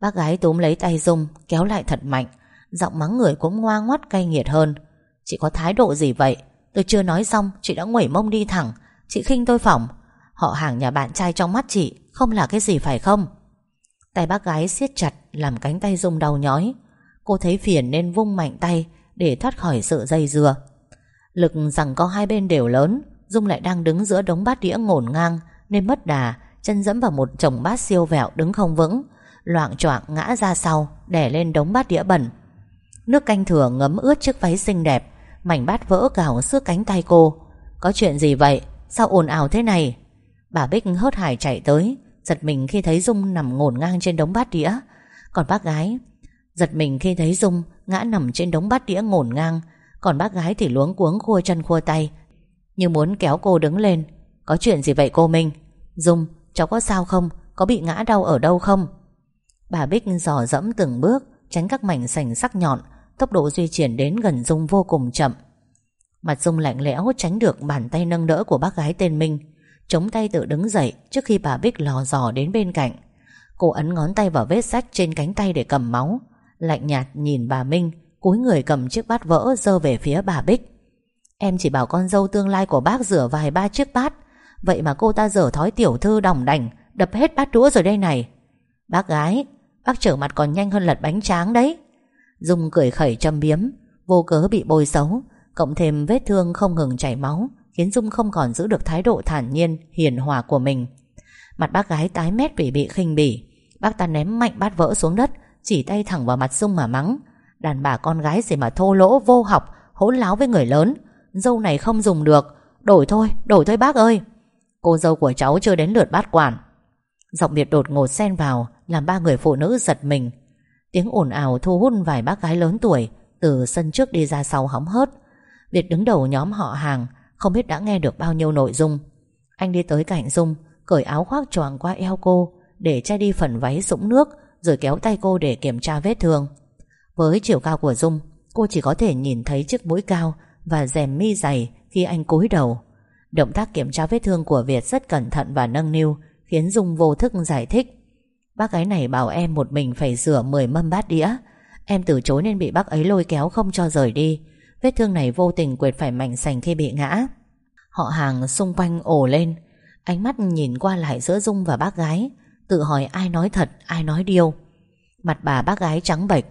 Bác gái túm lấy tay Dung, Kéo lại thật mạnh. Giọng mắng người cũng ngoa ngoắt cay nghiệt hơn. Chị có thái độ gì vậy? Tôi chưa nói xong, chị đã nguẩy mông đi thẳng. Chị khinh tôi phỏng. Họ hàng nhà bạn trai trong mắt chị, Không là cái gì phải không? Tay bác gái siết chặt, Làm cánh tay Dung đau nhói. Cô thấy phiền nên vung mạnh tay Để thoát khỏi sự dây dừa. Lực rằng có hai bên đều lớn, Dung lại đang đứng giữa đống bát đĩa ngổn ngang Nên mất đà, Chân dẫm vào một chồng bát siêu vẹo đứng không vững. Loạn choạng ngã ra sau, Đè lên đống bát đĩa bẩn. Nước canh thừa ngấm ướt chiếc váy xinh đẹp, Mảnh bát vỡ cào xước cánh tay cô. Có chuyện gì vậy? Sao ồn ào thế này? Bà Bích hớt hải chạy tới Giật mình khi thấy Dung nằm ngổn ngang trên đống bát đĩa. Còn bác gái, Giật mình khi thấy Dung ngã nằm trên đống bát đĩa ngổn ngang. Còn bác gái thì luống cuống khua chân khua tay, Như muốn kéo cô đứng lên. Có chuyện gì vậy cô Minh? Dung, cháu có sao không? Có bị ngã đau ở đâu không? Bà Bích dò dẫm từng bước, Tránh các mảnh sành sắc nhọn. Tốc độ di chuyển đến gần Dung vô cùng chậm. Mặt Dung lạnh lẽo, tránh được bàn tay nâng đỡ của bác gái tên Minh. Chống tay tự đứng dậy Trước khi bà Bích lò dò đến bên cạnh. Cô ấn ngón tay vào vết sách trên cánh tay để cầm máu, Lạnh nhạt nhìn bà Minh, cúi người cầm chiếc bát vỡ dơ về phía bà Bích. Em chỉ bảo con dâu tương lai của bác rửa vài ba chiếc bát, Vậy mà cô ta dở thói tiểu thư đỏng đành Đập hết bát đũa rồi đây này. Bác gái, Bác trở mặt còn nhanh hơn lật bánh tráng đấy. Dung cười khẩy châm biếm, Vô cớ bị bôi xấu, Cộng thêm vết thương không ngừng chảy máu. Khiến Dung không còn giữ được thái độ thản nhiên Hiền hòa của mình. Mặt bác gái tái mét vì bị khinh bỉ Bác ta ném mạnh bát vỡ xuống đất Chỉ tay thẳng vào mặt Dung mà mắng. Đàn bà con gái gì mà thô lỗ vô học Hỗn láo với người lớn. Dâu này không dùng được. Đổi thôi, đổi thôi bác ơi. Cô dâu của cháu chưa đến lượt bát quản. Giọng Việt đột ngột xen vào Làm ba người phụ nữ giật mình. Tiếng ồn ào thu hút vài bác gái lớn tuổi Từ sân trước đi ra sau hóng hớt. Việt đứng đầu nhóm họ hàng không biết đã nghe được bao nhiêu nội dung. Anh đi tới cạnh Dung, Cởi áo khoác choàng qua eo cô, Để che đi phần váy sũng nước, Rồi kéo tay cô để kiểm tra vết thương. Với chiều cao của Dung, Cô chỉ có thể nhìn thấy chiếc mũi cao Và rèm mi dày khi anh cúi đầu. Động tác kiểm tra vết thương của Việt rất cẩn thận và nâng niu, Khiến Dung vô thức giải thích. Bác gái này bảo em một mình phải rửa 10 mâm bát đĩa. Em từ chối nên bị bác ấy lôi kéo không cho rời đi. Vết thương này vô tình quệt phải mảnh sành khi bị ngã. Họ hàng xung quanh ổ lên Ánh mắt nhìn qua lại giữa Dung và bác gái Tự hỏi ai nói thật ai nói điêu Mặt bà bác gái trắng bệch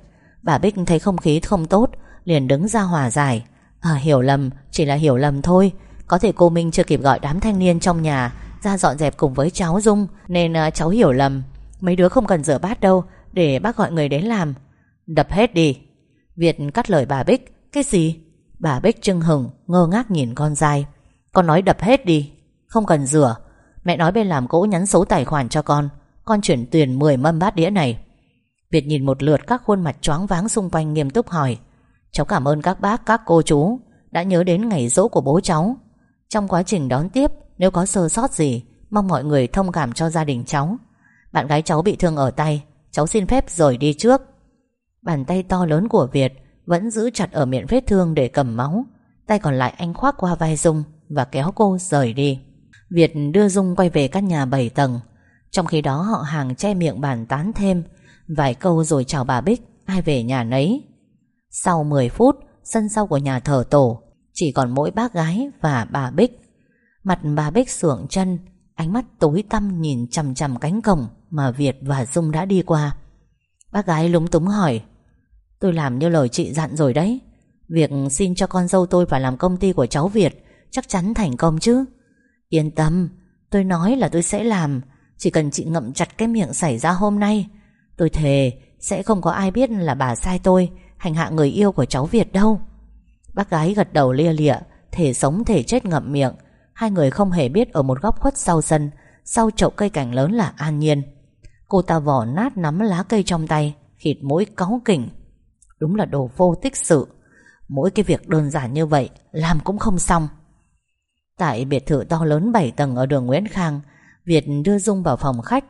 Bà Bích thấy không khí không tốt Liền đứng ra hòa giải. À, Hiểu lầm chỉ là hiểu lầm thôi. Có thể cô Minh chưa kịp gọi đám thanh niên trong nhà Ra dọn dẹp cùng với cháu Dung Nên à, cháu hiểu lầm. Mấy đứa không cần rửa bát đâu Để bác gọi người đến làm. Đập hết đi. Việt cắt lời bà Bích cái gì? Bà Bích trưng hừng ngơ ngác nhìn con dai. Con nói đập hết đi Không cần rửa. Mẹ nói bên làm cỗ nhắn số tài khoản cho con. Con chuyển tiền 10 mâm bát đĩa này. Việt nhìn một lượt các khuôn mặt choáng váng xung quanh nghiêm túc hỏi. Cháu cảm ơn các bác, các cô chú. Đã nhớ đến ngày dỗ của bố cháu. Trong quá trình đón tiếp Nếu có sơ sót gì Mong mọi người thông cảm cho gia đình cháu. Bạn gái cháu bị thương ở tay. Cháu xin phép rời đi trước. Bàn tay to lớn của Việt vẫn giữ chặt ở miệng vết thương để cầm máu. Tay còn lại anh khoác qua vai Dung Và kéo cô rời đi. Việt đưa Dung quay về căn nhà 7 tầng. Trong khi đó, họ hàng che miệng bàn tán thêm, Vài câu rồi chào bà Bích, Ai về nhà nấy? Sau 10 phút, Sân sau của nhà thờ tổ, Chỉ còn mỗi bác gái và bà Bích. Mặt bà Bích sưởng chân, Ánh mắt tối tăm nhìn chằm chằm cánh cổng Mà Việt và Dung đã đi qua. Bác gái lúng túng hỏi Tôi làm như lời chị dặn rồi đấy. Việc xin cho con dâu tôi vào làm công ty của cháu Việt, Chắc chắn thành công chứ. Yên tâm, Tôi nói là tôi sẽ làm. Chỉ cần chị ngậm chặt cái miệng xảy ra hôm nay, Tôi thề Sẽ không có ai biết là bà sai tôi, Hành hạ người yêu của cháu Việt đâu. Bác gái gật đầu lia lịa Thể sống thể chết ngậm miệng. Hai người không hề biết ở một góc khuất sau sân, Sau chậu cây cảnh lớn là an nhiên. Cô ta vỏ nát nắm lá cây trong tay, Khịt mũi cáu kỉnh. Đúng là đồ vô tích sự. Mỗi cái việc đơn giản như vậy, Làm cũng không xong. Tại biệt thự to lớn 7 tầng ở đường Nguyễn Khang, Việt đưa Dung vào phòng khách.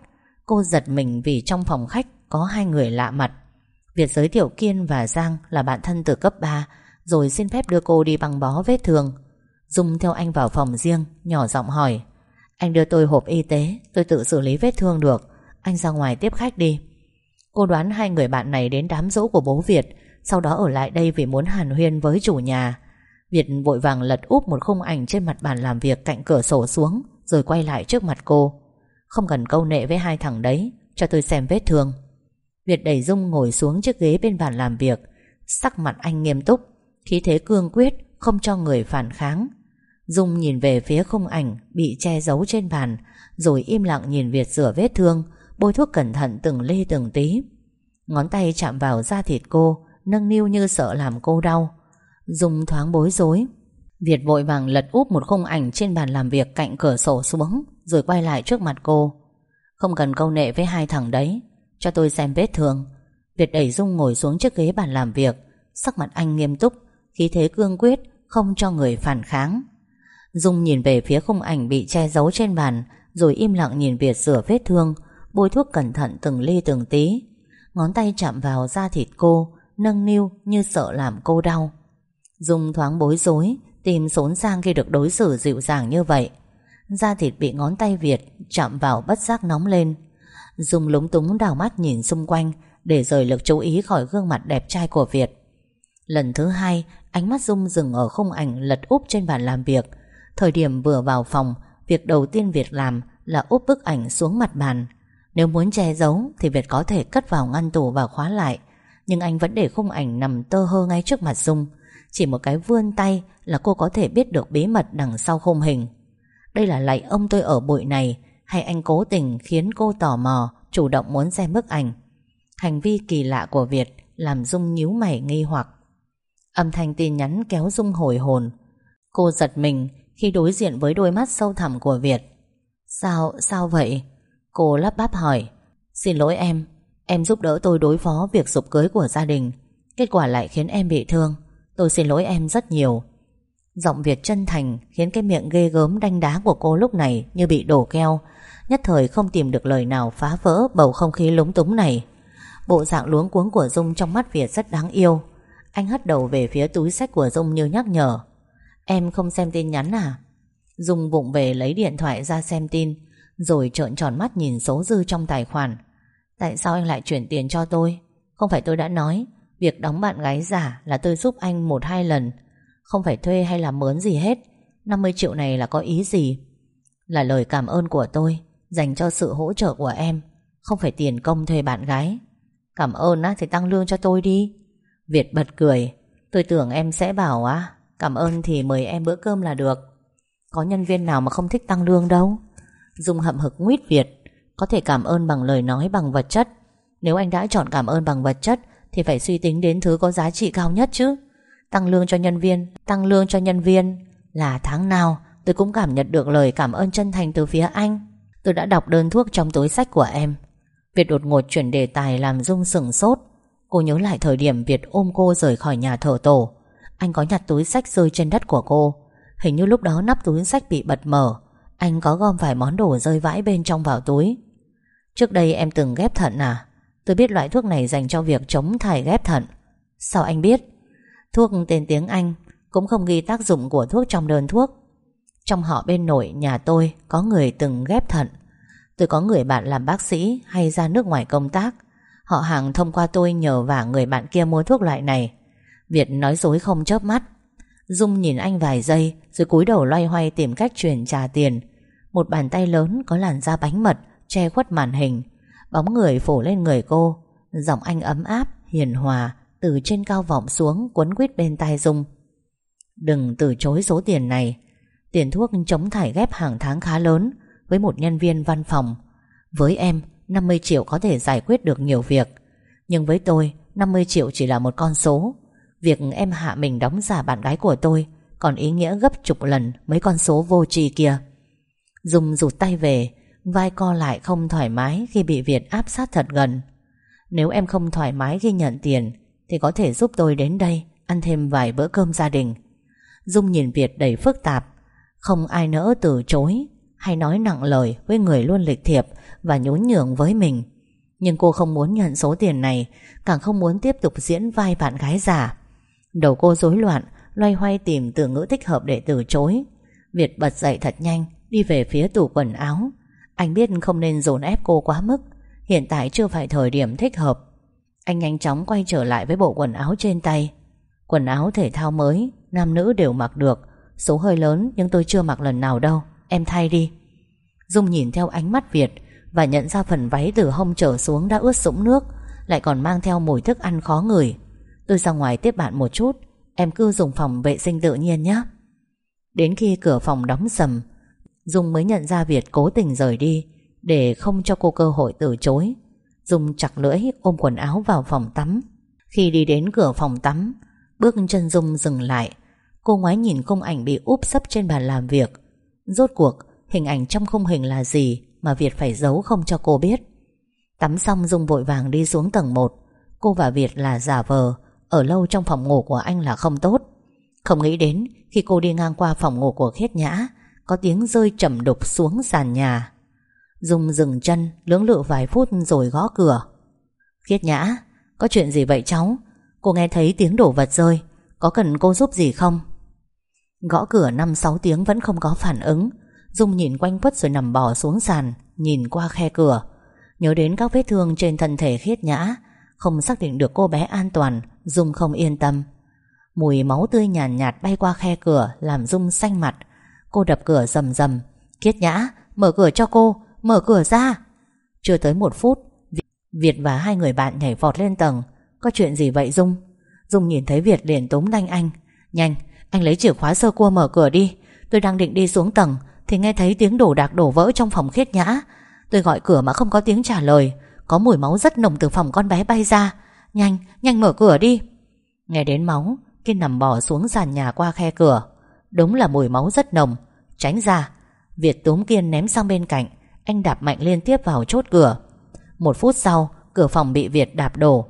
Cô giật mình vì trong phòng khách Có hai người lạ mặt. Việt giới thiệu Kiên và Giang là bạn thân từ cấp 3 Rồi xin phép đưa cô đi băng bó vết thương. Dung theo anh vào phòng riêng, Nhỏ giọng hỏi, Anh đưa tôi hộp y tế, Tôi tự xử lý vết thương được, Anh ra ngoài tiếp khách đi. Cô đoán hai người bạn này đến đám dỗ của bố Việt sau đó ở lại đây vì muốn hàn huyên với chủ nhà. Việt vội vàng lật úp một khung ảnh trên mặt bàn làm việc cạnh cửa sổ xuống, Rồi quay lại trước mặt cô. Không cần câu nệ với hai thằng đấy, Cho tôi xem vết thương. Việt đẩy Dung ngồi xuống chiếc ghế bên bàn làm việc. Sắc mặt anh nghiêm túc, Khí thế cương quyết, Không cho người phản kháng. Dung nhìn về phía khung ảnh Bị che giấu trên bàn, Rồi im lặng nhìn Việt rửa vết thương, Bôi thuốc cẩn thận từng lê từng tí. Ngón tay chạm vào da thịt cô Nâng niu như sợ làm cô đau. Dung thoáng bối rối. Việt vội vàng lật úp một khung ảnh Trên bàn làm việc cạnh cửa sổ xuống, Rồi quay lại trước mặt cô. Không cần câu nệ với hai thằng đấy, Cho tôi xem vết thương. Việt đẩy Dung ngồi xuống chiếc ghế bàn làm việc, Sắc mặt anh nghiêm túc, Khí thế cương quyết, Không cho người phản kháng. Dung nhìn về phía khung ảnh bị che giấu trên bàn, Rồi im lặng nhìn Việt rửa vết thương, Bôi thuốc cẩn thận từng ly từng tí. Ngón tay chạm vào da thịt cô Nâng niu như sợ làm cô đau. Dung thoáng bối rối, Tìm xốn sang khi được đối xử dịu dàng như vậy. Da thịt bị ngón tay Việt Chạm vào bất giác nóng lên. Dung lúng túng đào mắt nhìn xung quanh Để rời lực chú ý khỏi gương mặt đẹp trai của Việt. Lần thứ hai, Ánh mắt Dung dừng ở khung ảnh lật úp trên bàn làm việc. Thời điểm vừa vào phòng, Việc đầu tiên Việt làm là úp bức ảnh xuống mặt bàn. Nếu muốn che giấu Thì Việt có thể cất vào ngăn tủ và khóa lại. Nhưng anh vẫn để khung ảnh nằm tơ hơ ngay trước mặt Dung Chỉ một cái vươn tay Là cô có thể biết được bí mật đằng sau khung hình Đây là lạy ông tôi ở bụi này Hay anh cố tình khiến cô tò mò Chủ động muốn xem bức ảnh Hành vi kỳ lạ của Việt Làm Dung nhíu mày nghi hoặc Âm thanh tin nhắn kéo Dung hồi hồn Cô giật mình khi đối diện với đôi mắt sâu thẳm của Việt. Sao, sao vậy? Cô lắp bắp hỏi. Xin lỗi em, em giúp đỡ tôi đối phó việc sụp cưới của gia đình. Kết quả lại khiến em bị thương. Tôi xin lỗi em rất nhiều. Giọng Việt chân thành khiến cái miệng ghê gớm đanh đá của cô lúc này như bị đổ keo. Nhất thời không tìm được lời nào phá vỡ bầu không khí lúng túng này. Bộ dạng luống cuống của Dung trong mắt Việt rất đáng yêu. Anh hất đầu về phía túi sách của Dung như nhắc nhở. Em không xem tin nhắn à Dung vụng về lấy điện thoại ra xem tin, Rồi trợn tròn mắt nhìn số dư trong tài khoản Tại sao anh lại chuyển tiền cho tôi? Không phải tôi đã nói, Việc đóng bạn gái giả là tôi giúp anh một hai lần. Không phải thuê hay làm mướn gì hết 50 triệu này là có ý gì? Là lời cảm ơn của tôi, Dành cho sự hỗ trợ của em, Không phải tiền công thuê bạn gái. Cảm ơn á, thì tăng lương cho tôi đi. Việt bật cười, Tôi tưởng em sẽ bảo á, Cảm ơn thì mời em bữa cơm là được. Có nhân viên nào mà không thích tăng lương đâu? Dung hậm hực nguyết Việt. Có thể cảm ơn bằng lời nói, bằng vật chất. Nếu anh đã chọn cảm ơn bằng vật chất, Thì phải suy tính đến thứ có giá trị cao nhất chứ. Tăng lương cho nhân viên, Tăng lương cho nhân viên. Là tháng nào, tôi cũng cảm nhận được lời cảm ơn chân thành từ phía anh. Tôi đã đọc đơn thuốc trong túi sách của em. Việt đột ngột chuyển đề tài làm Dung sừng sốt. Cô nhớ lại thời điểm Việt ôm cô rời khỏi nhà thờ tổ. Anh có nhặt túi sách rơi trên đất của cô. Hình như lúc đó nắp túi sách bị bật mở. Anh có gom vài món đồ rơi vãi bên trong vào túi. Trước đây em từng ghép thận à? Tôi biết loại thuốc này dành cho việc chống thải ghép thận. Sao anh biết? Thuốc tên tiếng Anh Cũng không ghi tác dụng của thuốc trong đơn thuốc. Trong họ bên nội nhà tôi Có người từng ghép thận. Tôi có người bạn làm bác sĩ Hay ra nước ngoài công tác. Họ hàng thông qua tôi nhờ vả người bạn kia mua thuốc loại này. Việt nói dối không chớp mắt. Dung nhìn anh vài giây Rồi cúi đầu loay hoay tìm cách chuyển trả tiền. Một bàn tay lớn có làn da bánh mật Che khuất màn hình. Bóng người phủ lên người cô Giọng anh ấm áp, hiền hòa Từ trên cao vọng xuống Quấn quýt bên tai Dung. Đừng từ chối số tiền này. Tiền thuốc chống thải ghép hàng tháng khá lớn Với một nhân viên văn phòng. Với em 50 triệu có thể giải quyết được nhiều việc. Nhưng với tôi 50 triệu chỉ là một con số. Việc em hạ mình đóng giả bạn gái của tôi Còn ý nghĩa gấp chục lần Mấy con số vô tri kia. Dung rụt tay về Vai co lại không thoải mái Khi bị Việt áp sát thật gần. Nếu em không thoải mái khi nhận tiền, Thì có thể giúp tôi đến đây, Ăn thêm vài bữa cơm gia đình. Dung nhìn Việt đầy phức tạp. Không ai nỡ từ chối, Hay nói nặng lời với người luôn lịch thiệp Và nhún nhường với mình. Nhưng cô không muốn nhận số tiền này, Càng không muốn tiếp tục diễn vai bạn gái giả Đầu cô rối loạn, Loay hoay tìm từ ngữ thích hợp để từ chối. Việt bật dậy thật nhanh, Đi về phía tủ quần áo. Anh biết không nên dồn ép cô quá mức. Hiện tại chưa phải thời điểm thích hợp. Anh nhanh chóng quay trở lại với bộ quần áo trên tay. Quần áo thể thao mới, Nam nữ đều mặc được. Số hơi lớn, nhưng tôi chưa mặc lần nào đâu. Em thay đi. Dung nhìn theo ánh mắt Việt Và nhận ra phần váy từ hông trở xuống đã ướt sũng nước, Lại còn mang theo mùi thức ăn khó ngửi. Tôi ra ngoài tiếp bạn một chút. Em cứ dùng phòng vệ sinh tự nhiên nhé. Đến khi cửa phòng đóng sầm Dung mới nhận ra Việt cố tình rời đi, Để không cho cô cơ hội từ chối. Dung chặt lưỡi, ôm quần áo vào phòng tắm. Khi đi đến cửa phòng tắm, Bước chân Dung dừng lại. Cô ngoái nhìn khung ảnh bị úp sấp trên bàn làm việc. Rốt cuộc, Hình ảnh trong khung hình là gì Mà Việt phải giấu không cho cô biết. Tắm xong Dung vội vàng đi xuống tầng 1 Cô và Việt là giả vờ, ở lâu trong phòng ngủ của anh là không tốt. Không nghĩ đến khi cô đi ngang qua phòng ngủ của Khiết Nhã có tiếng rơi trầm đục xuống sàn nhà. Dung dừng chân Lưỡng lự vài phút rồi gõ cửa. Khiết Nhã Có chuyện gì vậy cháu? Cô nghe thấy tiếng đổ vật rơi Có cần cô giúp gì không? Gõ cửa 5-6 tiếng vẫn không có phản ứng. Dung nhìn quanh quất rồi nằm bò xuống sàn Nhìn qua khe cửa. Nhớ đến các vết thương trên thân thể khiết nhã Không xác định được cô bé an toàn Dung không yên tâm. Mùi máu tươi nhàn nhạt, nhạt bay qua khe cửa Làm Dung xanh mặt. Cô đập cửa rầm rầm. Khiết nhã mở cửa cho cô Mở cửa ra. Chưa tới một phút Việt và hai người bạn nhảy vọt lên tầng. Có chuyện gì vậy Dung? Dung nhìn thấy Việt liền túm đanh anh. Nhanh anh lấy chìa khóa sơ cua mở cửa đi. Tôi đang định đi xuống tầng Thì nghe thấy tiếng đổ đạc đổ vỡ trong phòng khiết nhã. Tôi gọi cửa mà không có tiếng trả lời. Có mùi máu rất nồng từ phòng con bé bay ra. Nhanh, nhanh mở cửa đi. Nghe đến máu Kiên nằm bò xuống sàn nhà qua khe cửa. Đúng là mùi máu rất nồng. Tránh ra. Việt túm Kiên ném sang bên cạnh. Anh đạp mạnh liên tiếp vào chốt cửa. Một phút sau, Cửa phòng bị Việt đạp đổ.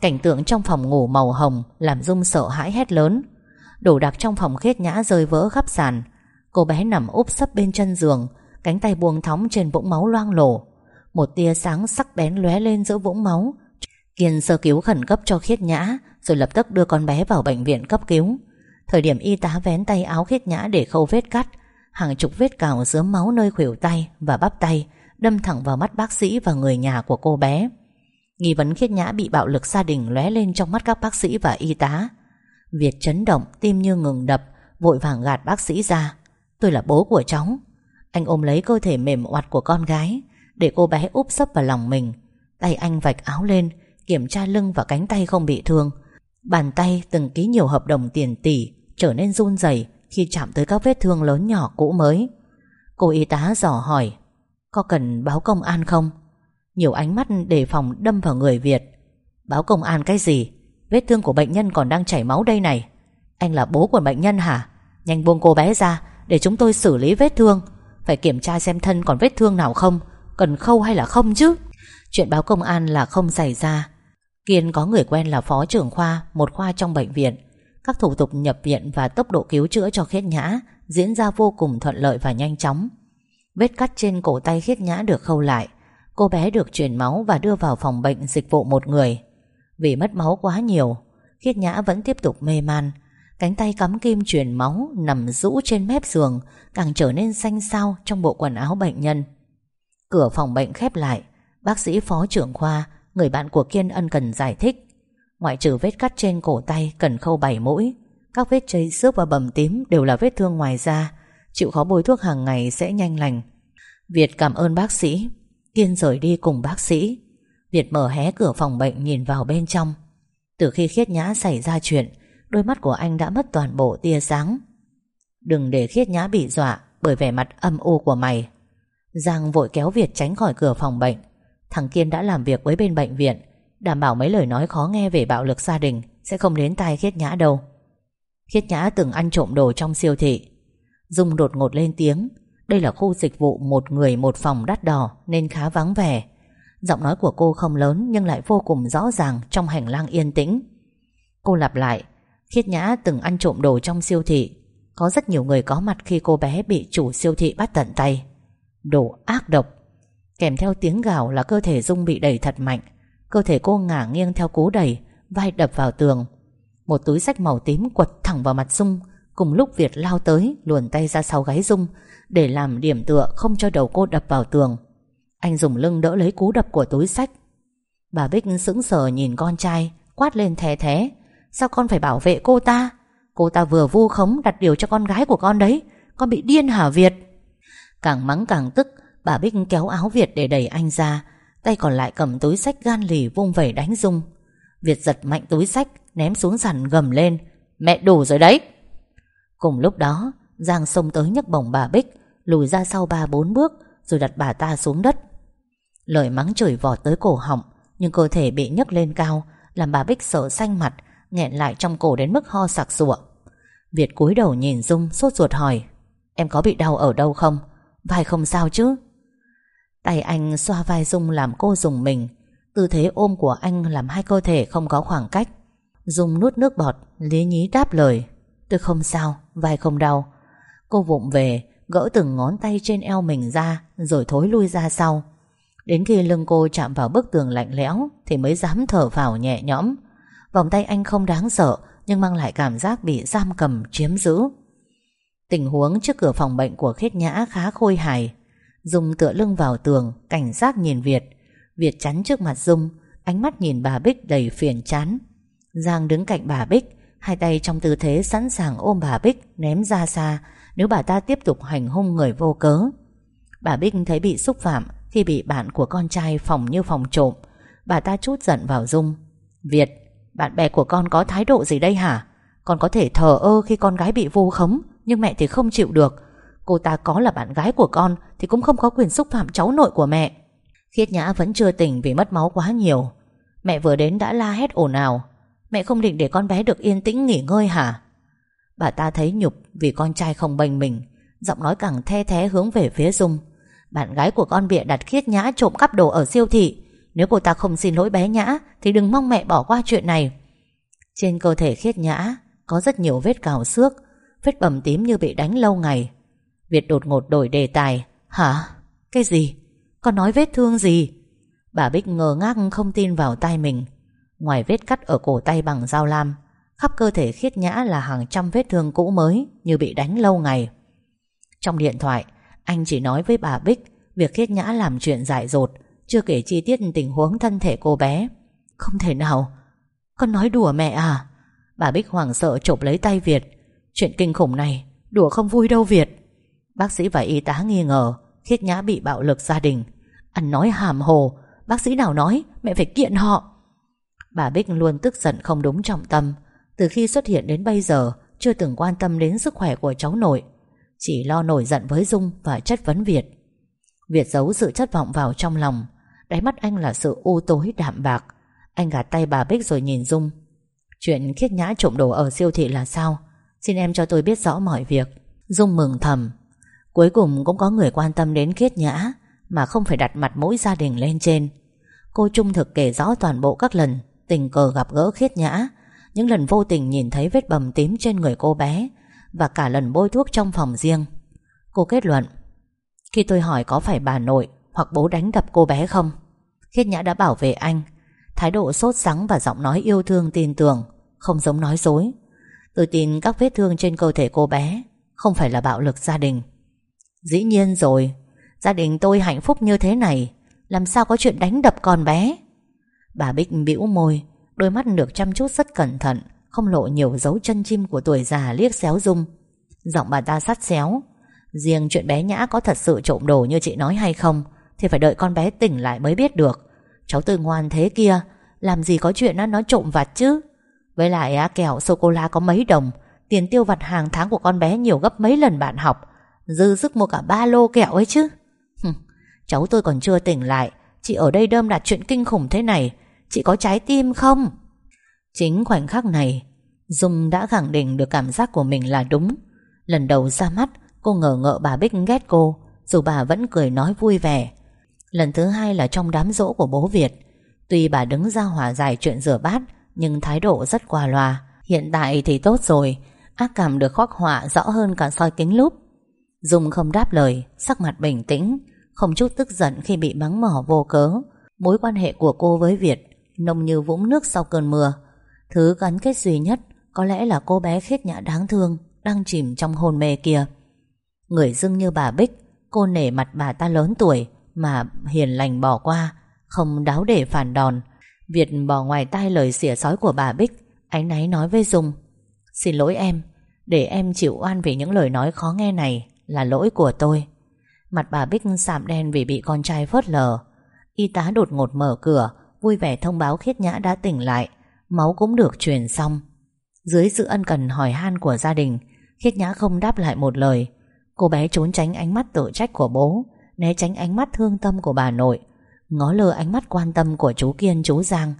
Cảnh tượng trong phòng ngủ màu hồng Làm Dung sợ hãi hét lớn. Đồ đạc trong phòng khét nhã rơi vỡ khắp sàn. Cô bé nằm úp sấp bên chân giường, Cánh tay buông thóng trên vũng máu loang lổ. Một tia sáng sắc bén lóe lên giữa vũng máu. Kiên sơ cứu khẩn cấp cho khiết nhã, Rồi lập tức đưa con bé vào bệnh viện cấp cứu. Thời điểm y tá vén tay áo khiết nhã để khâu vết cắt, Hàng chục vết cào dớm máu nơi khuỷu tay và bắp tay Đâm thẳng vào mắt bác sĩ và người nhà của cô bé. Nghi vấn khiết nhã bị bạo lực gia đình lóe lên trong mắt các bác sĩ và y tá. Việt chấn động, Tim như ngừng đập, Vội vàng gạt bác sĩ ra. Tôi là bố của cháu. Anh ôm lấy cơ thể mềm oặt của con gái Để cô bé úp sấp vào lòng mình. Tay anh vạch áo lên, Kiểm tra lưng và cánh tay không bị thương. Bàn tay từng ký nhiều hợp đồng tiền tỷ Trở nên run rẩy Khi chạm tới các vết thương lớn nhỏ cũ mới. Cô y tá dò hỏi, Có cần báo công an không? Nhiều ánh mắt đề phòng đâm vào người Việt. Báo công an cái gì? Vết thương của bệnh nhân còn đang chảy máu đây này. Anh là bố của bệnh nhân hả? Nhanh buông cô bé ra Để chúng tôi xử lý vết thương. Phải kiểm tra xem thân còn vết thương nào không, Cần khâu hay là không chứ? Chuyện báo công an là không xảy ra. Kiên có người quen là phó trưởng khoa, Một khoa trong bệnh viện. Các thủ tục nhập viện và tốc độ cứu chữa cho khiết nhã Diễn ra vô cùng thuận lợi và nhanh chóng. Vết cắt trên cổ tay khiết nhã được khâu lại. Cô bé được chuyển máu và đưa vào phòng bệnh dịch vụ một người. Vì mất máu quá nhiều, Khiết Nhã vẫn tiếp tục mê man. Cánh tay cắm kim truyền máu Nằm rũ trên mép giường, Càng trở nên xanh xao trong bộ quần áo bệnh nhân. Cửa phòng bệnh khép lại, Bác sĩ phó trưởng khoa, Người bạn của Kiên ân cần giải thích. Ngoại trừ vết cắt trên cổ tay, Cần khâu bảy mũi. Các vết chây xước và bầm tím đều là vết thương ngoài da. Chịu khó bôi thuốc hàng ngày sẽ nhanh lành. Việt cảm ơn bác sĩ. Kiên rời đi cùng bác sĩ. Việt mở hé cửa phòng bệnh nhìn vào bên trong. Từ khi khiết nhã xảy ra chuyện, Đôi mắt của anh đã mất toàn bộ tia sáng. Đừng để khiết nhã bị dọa Bởi vẻ mặt âm u của mày. Giang vội kéo Việt tránh khỏi cửa phòng bệnh. Thằng Kiên đã làm việc với bên bệnh viện. Đảm bảo mấy lời nói khó nghe về bạo lực gia đình Sẽ không đến tai khiết nhã đâu Khiết nhã từng ăn trộm đồ trong siêu thị Dung đột ngột lên tiếng Đây là khu dịch vụ một người một phòng đắt đỏ Nên khá vắng vẻ Giọng nói của cô không lớn nhưng lại vô cùng rõ ràng trong hành lang yên tĩnh. Cô lặp lại, Khiết Nhã từng ăn trộm đồ trong siêu thị. Có rất nhiều người có mặt khi cô bé bị chủ siêu thị bắt tận tay. Đồ ác độc. Kèm theo tiếng gào là cơ thể Dung bị đẩy thật mạnh. Cơ thể cô ngả nghiêng theo cú đẩy, vai đập vào tường. Một túi sách màu tím quật thẳng vào mặt Dung. Cùng lúc Việt lao tới, luồn tay ra sau gáy Dung để làm điểm tựa không cho đầu cô đập vào tường. Anh dùng lưng đỡ lấy cú đập của túi sách Bà Bích sững sờ nhìn con trai Quát lên thè thé Sao con phải bảo vệ cô ta Cô ta vừa vu khống đặt điều cho con gái của con đấy Con bị điên hả Việt Càng mắng càng tức Bà Bích kéo áo Việt để đẩy anh ra Tay còn lại cầm túi sách gan lì vung vẩy đánh Dung Việt giật mạnh túi sách Ném xuống sàn gầm lên. Mẹ đủ rồi đấy. Cùng lúc đó, Giang xông tới nhấc bổng bà Bích, Lùi ra sau ba bốn bước, Rồi đặt bà ta xuống đất. Lời mắng chửi vọt tới cổ họng, Nhưng cơ thể bị nhấc lên cao, Làm bà Bích sợ xanh mặt, nghẹn lại trong cổ đến mức ho sặc sụa. Việt cúi đầu nhìn Dung sốt ruột hỏi, Em có bị đau ở đâu không? Vai không sao chứ? Tay anh xoa vai Dung làm cô dùng mình. Tư thế ôm của anh làm hai cơ thể không có khoảng cách. Dung nuốt nước bọt, Lý nhí đáp lời. Tôi không sao, Vai không đau. Cô vụng về, Gỡ từng ngón tay trên eo mình ra, Rồi thối lui ra sau. Đến khi lưng cô chạm vào bức tường lạnh lẽo, Thì mới dám thở vào nhẹ nhõm. Vòng tay anh không đáng sợ, Nhưng mang lại cảm giác bị giam cầm, chiếm giữ. Tình huống trước cửa phòng bệnh của Khiết Nhã khá khôi hài. Dung tựa lưng vào tường, Cảnh giác nhìn Việt. Việt chắn trước mặt Dung, Ánh mắt nhìn bà Bích đầy phiền chán. Giang đứng cạnh bà Bích, Hai tay trong tư thế sẵn sàng ôm bà Bích, Ném ra xa, Nếu bà ta tiếp tục hành hung người vô cớ. Bà Bích thấy bị xúc phạm Khi bị bạn của con trai phòng như phòng trộm. Bà ta chút giận vào Dung. Việt, Bạn bè của con có thái độ gì đây hả? Con có thể thờ ơ khi con gái bị vu khống, Nhưng mẹ thì không chịu được. Cô ta có là bạn gái của con Thì cũng không có quyền xúc phạm cháu nội của mẹ. Khiết Nhã vẫn chưa tỉnh vì mất máu quá nhiều. Mẹ vừa đến đã la hét ồn ào. Mẹ không định để con bé được yên tĩnh nghỉ ngơi hả? Bà ta thấy nhục Vì con trai không bênh mình, Giọng nói càng the thế hướng về phía Dung. Bạn gái của con bịa đặt khiết nhã trộm cắp đồ ở siêu thị. Nếu cô ta không xin lỗi bé nhã Thì đừng mong mẹ bỏ qua chuyện này. Trên cơ thể khiết nhã Có rất nhiều vết cào xước, Vết bầm tím như bị đánh lâu ngày. Việt đột ngột đổi đề tài. Hả? Cái gì? Con nói vết thương gì? Bà Bích ngờ ngác không tin vào tay mình. Ngoài vết cắt ở cổ tay bằng dao lam, Khắp cơ thể khiết nhã là hàng trăm vết thương cũ mới Như bị đánh lâu ngày. Trong điện thoại, Anh chỉ nói với bà Bích Việc khiết nhã làm chuyện dại dột, Chưa kể chi tiết tình huống thân thể cô bé. Không thể nào. Con nói đùa mẹ à? Bà Bích hoảng sợ chộp lấy tay Việt. Chuyện kinh khủng này, Đùa không vui đâu Việt. Bác sĩ và y tá nghi ngờ, Khiết nhã bị bạo lực gia đình. Anh nói hàm hồ, Bác sĩ nào nói mẹ phải kiện họ. Bà Bích luôn tức giận không đúng trọng tâm. Từ khi xuất hiện đến bây giờ, Chưa từng quan tâm đến sức khỏe của cháu nội. Chỉ lo nổi giận với Dung Và chất vấn Việt. Việt giấu sự chất vọng vào trong lòng. Đáy mắt anh là sự u tối đạm bạc. Anh gạt tay bà Bích rồi nhìn Dung. Chuyện khiết nhã trộm đồ ở siêu thị là sao? Xin em cho tôi biết rõ mọi việc. Dung mừng thầm. Cuối cùng cũng có người quan tâm đến khiết nhã, Mà không phải đặt mặt mỗi gia đình lên trên. Cô trung thực kể rõ toàn bộ các lần Tình cờ gặp gỡ khiết nhã, Những lần vô tình nhìn thấy vết bầm tím trên người cô bé, Và cả lần bôi thuốc trong phòng riêng. Cô kết luận, Khi tôi hỏi có phải bà nội Hoặc bố đánh đập cô bé không, Khiết nhã đã bảo vệ anh. Thái độ sốt sắng và giọng nói yêu thương tin tưởng, Không giống nói dối. Tôi tin các vết thương trên cơ thể cô bé Không phải là bạo lực gia đình. Dĩ nhiên rồi. Gia đình tôi hạnh phúc như thế này, Làm sao có chuyện đánh đập con bé? Bà Bích bĩu môi, Đôi mắt được chăm chút rất cẩn thận, Không lộ nhiều dấu chân chim của tuổi già liếc xéo dung Giọng bà ta sắt xéo, Riêng chuyện bé Nhã có thật sự trộm đồ như chị nói hay không, Thì phải đợi con bé tỉnh lại mới biết được. Cháu từ ngoan thế kia, Làm gì có chuyện nó trộm vặt chứ? Với lại kẹo sô-cô-la có mấy đồng, Tiền tiêu vặt hàng tháng của con bé nhiều gấp mấy lần bạn học Dư sức mua cả ba lô kẹo ấy chứ. Cháu tôi còn chưa tỉnh lại. Chị ở đây đơm đặt chuyện kinh khủng thế này. Chị có trái tim không? Chính khoảnh khắc này, Dung đã khẳng định được cảm giác của mình là đúng. Lần đầu ra mắt, Cô ngờ ngợ bà Bích ghét cô, Dù bà vẫn cười nói vui vẻ. Lần thứ hai là trong đám rỗ của bố Việt. Tuy bà đứng ra hòa giải chuyện rửa bát, Nhưng thái độ rất qua loa. Hiện tại thì tốt rồi. Ác cảm được khoác họa rõ hơn cả soi kính lúp Dung không đáp lời, Sắc mặt bình tĩnh, Không chút tức giận khi bị mắng mỏ vô cớ. Mối quan hệ của cô với Việt Nông như vũng nước sau cơn mưa. Thứ gắn kết duy nhất Có lẽ là cô bé khiết nhã đáng thương Đang chìm trong hồn mê kia. Người dưng như bà Bích, Cô nể mặt bà ta lớn tuổi Mà hiền lành bỏ qua, Không đáo để phản đòn. Việt bỏ ngoài tai lời xỉa sói của bà Bích, Ánh náy nói với Dung, Xin lỗi em, Để em chịu oan vì những lời nói khó nghe này. Là lỗi của tôi. Mặt bà Bích sạm đen vì bị con trai phớt lờ. Y tá đột ngột mở cửa, Vui vẻ thông báo khiết nhã đã tỉnh lại. Máu cũng được truyền xong. Dưới sự ân cần hỏi han của gia đình, Khiết nhã không đáp lại một lời. Cô bé trốn tránh ánh mắt tự trách của bố, Né tránh ánh mắt thương tâm của bà nội. Ngó lơ ánh mắt quan tâm của chú Kiên, chú Giang.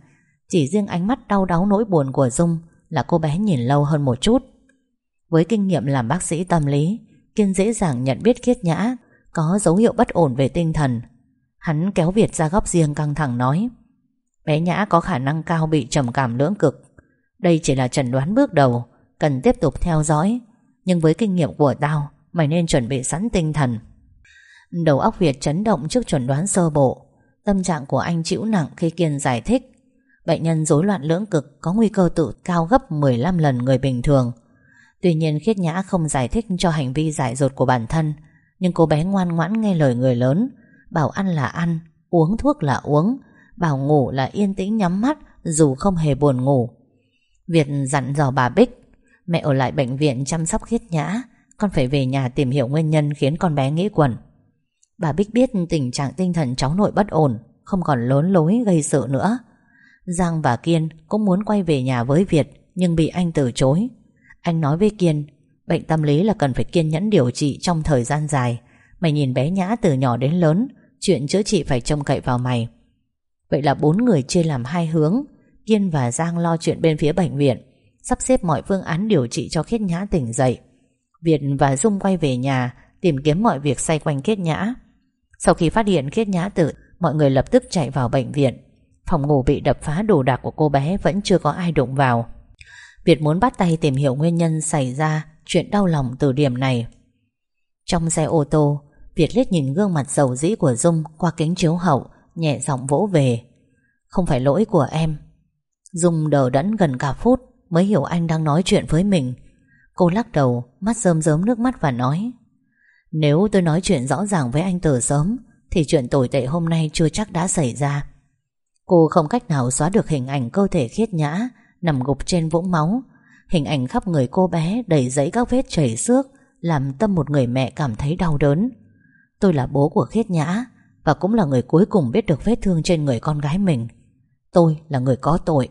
Chỉ riêng ánh mắt đau đáu nỗi buồn của Dung Là cô bé nhìn lâu hơn một chút. Với kinh nghiệm làm bác sĩ tâm lý Kiên dễ dàng nhận biết khiết nhã, Có dấu hiệu bất ổn về tinh thần. Hắn kéo Việt ra góc riêng căng thẳng nói, Bé Nhã có khả năng cao bị trầm cảm lưỡng cực. Đây chỉ là trần đoán bước đầu, Cần tiếp tục theo dõi. Nhưng với kinh nghiệm của tao, Mày nên chuẩn bị sẵn tinh thần. Đầu óc Việt chấn động trước chuẩn đoán sơ bộ. Tâm trạng của anh chịu nặng khi Kiên giải thích. Bệnh nhân rối loạn lưỡng cực Có nguy cơ tự cao gấp 15 lần người bình thường. Tuy nhiên Khiết Nhã không giải thích cho hành vi dại dột của bản thân, Nhưng cô bé ngoan ngoãn nghe lời người lớn, Bảo ăn là ăn, Uống thuốc là uống, Bảo ngủ là yên tĩnh nhắm mắt, Dù không hề buồn ngủ. Việt dặn dò bà Bích, Mẹ ở lại bệnh viện chăm sóc Khiết Nhã, Con phải về nhà tìm hiểu nguyên nhân Khiến con bé nghĩ quẩn. Bà Bích biết tình trạng tinh thần cháu nội bất ổn, Không còn lớn lối gây sự nữa. Giang và Kiên cũng muốn quay về nhà với Việt, Nhưng bị anh từ chối. Anh nói với Kiên, Bệnh tâm lý là cần phải kiên nhẫn điều trị trong thời gian dài. Mày nhìn bé Nhã từ nhỏ đến lớn, Chuyện chữa trị phải trông cậy vào mày. Vậy là bốn người chia làm hai hướng. Kiên và Giang lo chuyện bên phía bệnh viện, Sắp xếp mọi phương án điều trị cho Khiết Nhã tỉnh dậy. Việt và Dung quay về nhà, Tìm kiếm mọi việc xoay quanh Khiết Nhã. Sau khi phát hiện Khiết Nhã tự, Mọi người lập tức chạy vào bệnh viện. Phòng ngủ bị đập phá, đồ đạc của cô bé Vẫn chưa có ai đụng vào. Việt muốn bắt tay tìm hiểu nguyên nhân xảy ra Chuyện đau lòng từ điểm này. Trong xe ô tô, Việt liếc nhìn gương mặt dầu dĩ của Dung Qua kính chiếu hậu, Nhẹ giọng vỗ về. Không phải lỗi của em. Dung đờ đẫn gần cả phút Mới hiểu anh đang nói chuyện với mình. Cô lắc đầu, Mắt rơm rớm nước mắt và nói, Nếu tôi nói chuyện rõ ràng với anh từ sớm, Thì chuyện tồi tệ hôm nay chưa chắc đã xảy ra. Cô không cách nào xóa được hình ảnh cơ thể khiết nhã Nằm gục trên vũng máu. Hình ảnh khắp người cô bé đầy giấy các vết chảy xước Làm tâm một người mẹ cảm thấy đau đớn. Tôi là bố của khiết nhã Và cũng là người cuối cùng biết được vết thương trên người con gái mình. Tôi là người có tội.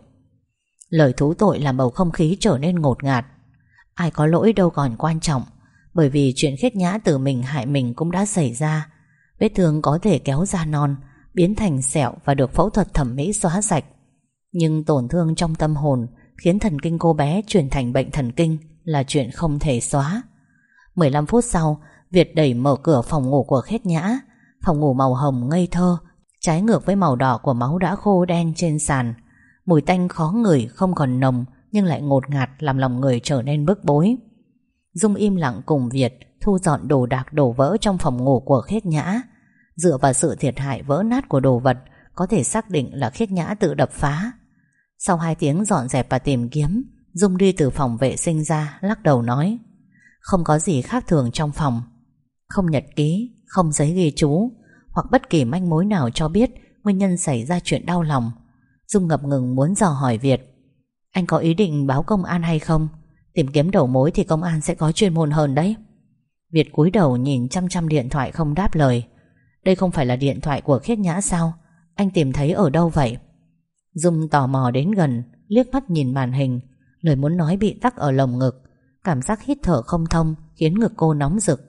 Lời thú tội làm bầu không khí trở nên ngột ngạt. Ai có lỗi đâu còn quan trọng, Bởi vì chuyện khiết nhã từ mình hại mình cũng đã xảy ra. Vết thương có thể kéo ra non, Biến thành sẹo và được phẫu thuật thẩm mỹ xóa sạch. Nhưng tổn thương trong tâm hồn Khiến thần kinh cô bé chuyển thành bệnh thần kinh Là chuyện không thể xóa. 15 phút sau, Việt đẩy mở cửa phòng ngủ của Khét nhã. Phòng ngủ màu hồng ngây thơ, Trái ngược với màu đỏ của máu đã khô đen trên sàn. Mùi tanh khó ngửi, không còn nồng, Nhưng lại ngột ngạt làm lòng người trở nên bức bối. Dung im lặng cùng Việt Thu dọn đồ đạc đổ vỡ trong phòng ngủ của Khét nhã. Dựa vào sự thiệt hại vỡ nát của đồ vật, Có thể xác định là khiết nhã tự đập phá. Sau hai tiếng dọn dẹp và tìm kiếm Dung đi từ phòng vệ sinh ra Lắc đầu nói Không có gì khác thường trong phòng. Không nhật ký, không giấy ghi chú Hoặc bất kỳ manh mối nào cho biết Nguyên nhân xảy ra chuyện đau lòng. Dung ngập ngừng muốn dò hỏi Việt Anh có ý định báo công an hay không? Tìm kiếm đầu mối thì công an sẽ có chuyên môn hơn đấy. Việt cúi đầu nhìn chăm chăm điện thoại không đáp lời. Đây không phải là điện thoại của khiết nhã sao? Anh tìm thấy ở đâu vậy? Dung tò mò đến gần, Liếc mắt nhìn màn hình. Lời muốn nói bị tắc ở lồng ngực. Cảm giác hít thở không thông Khiến ngực cô nóng rực.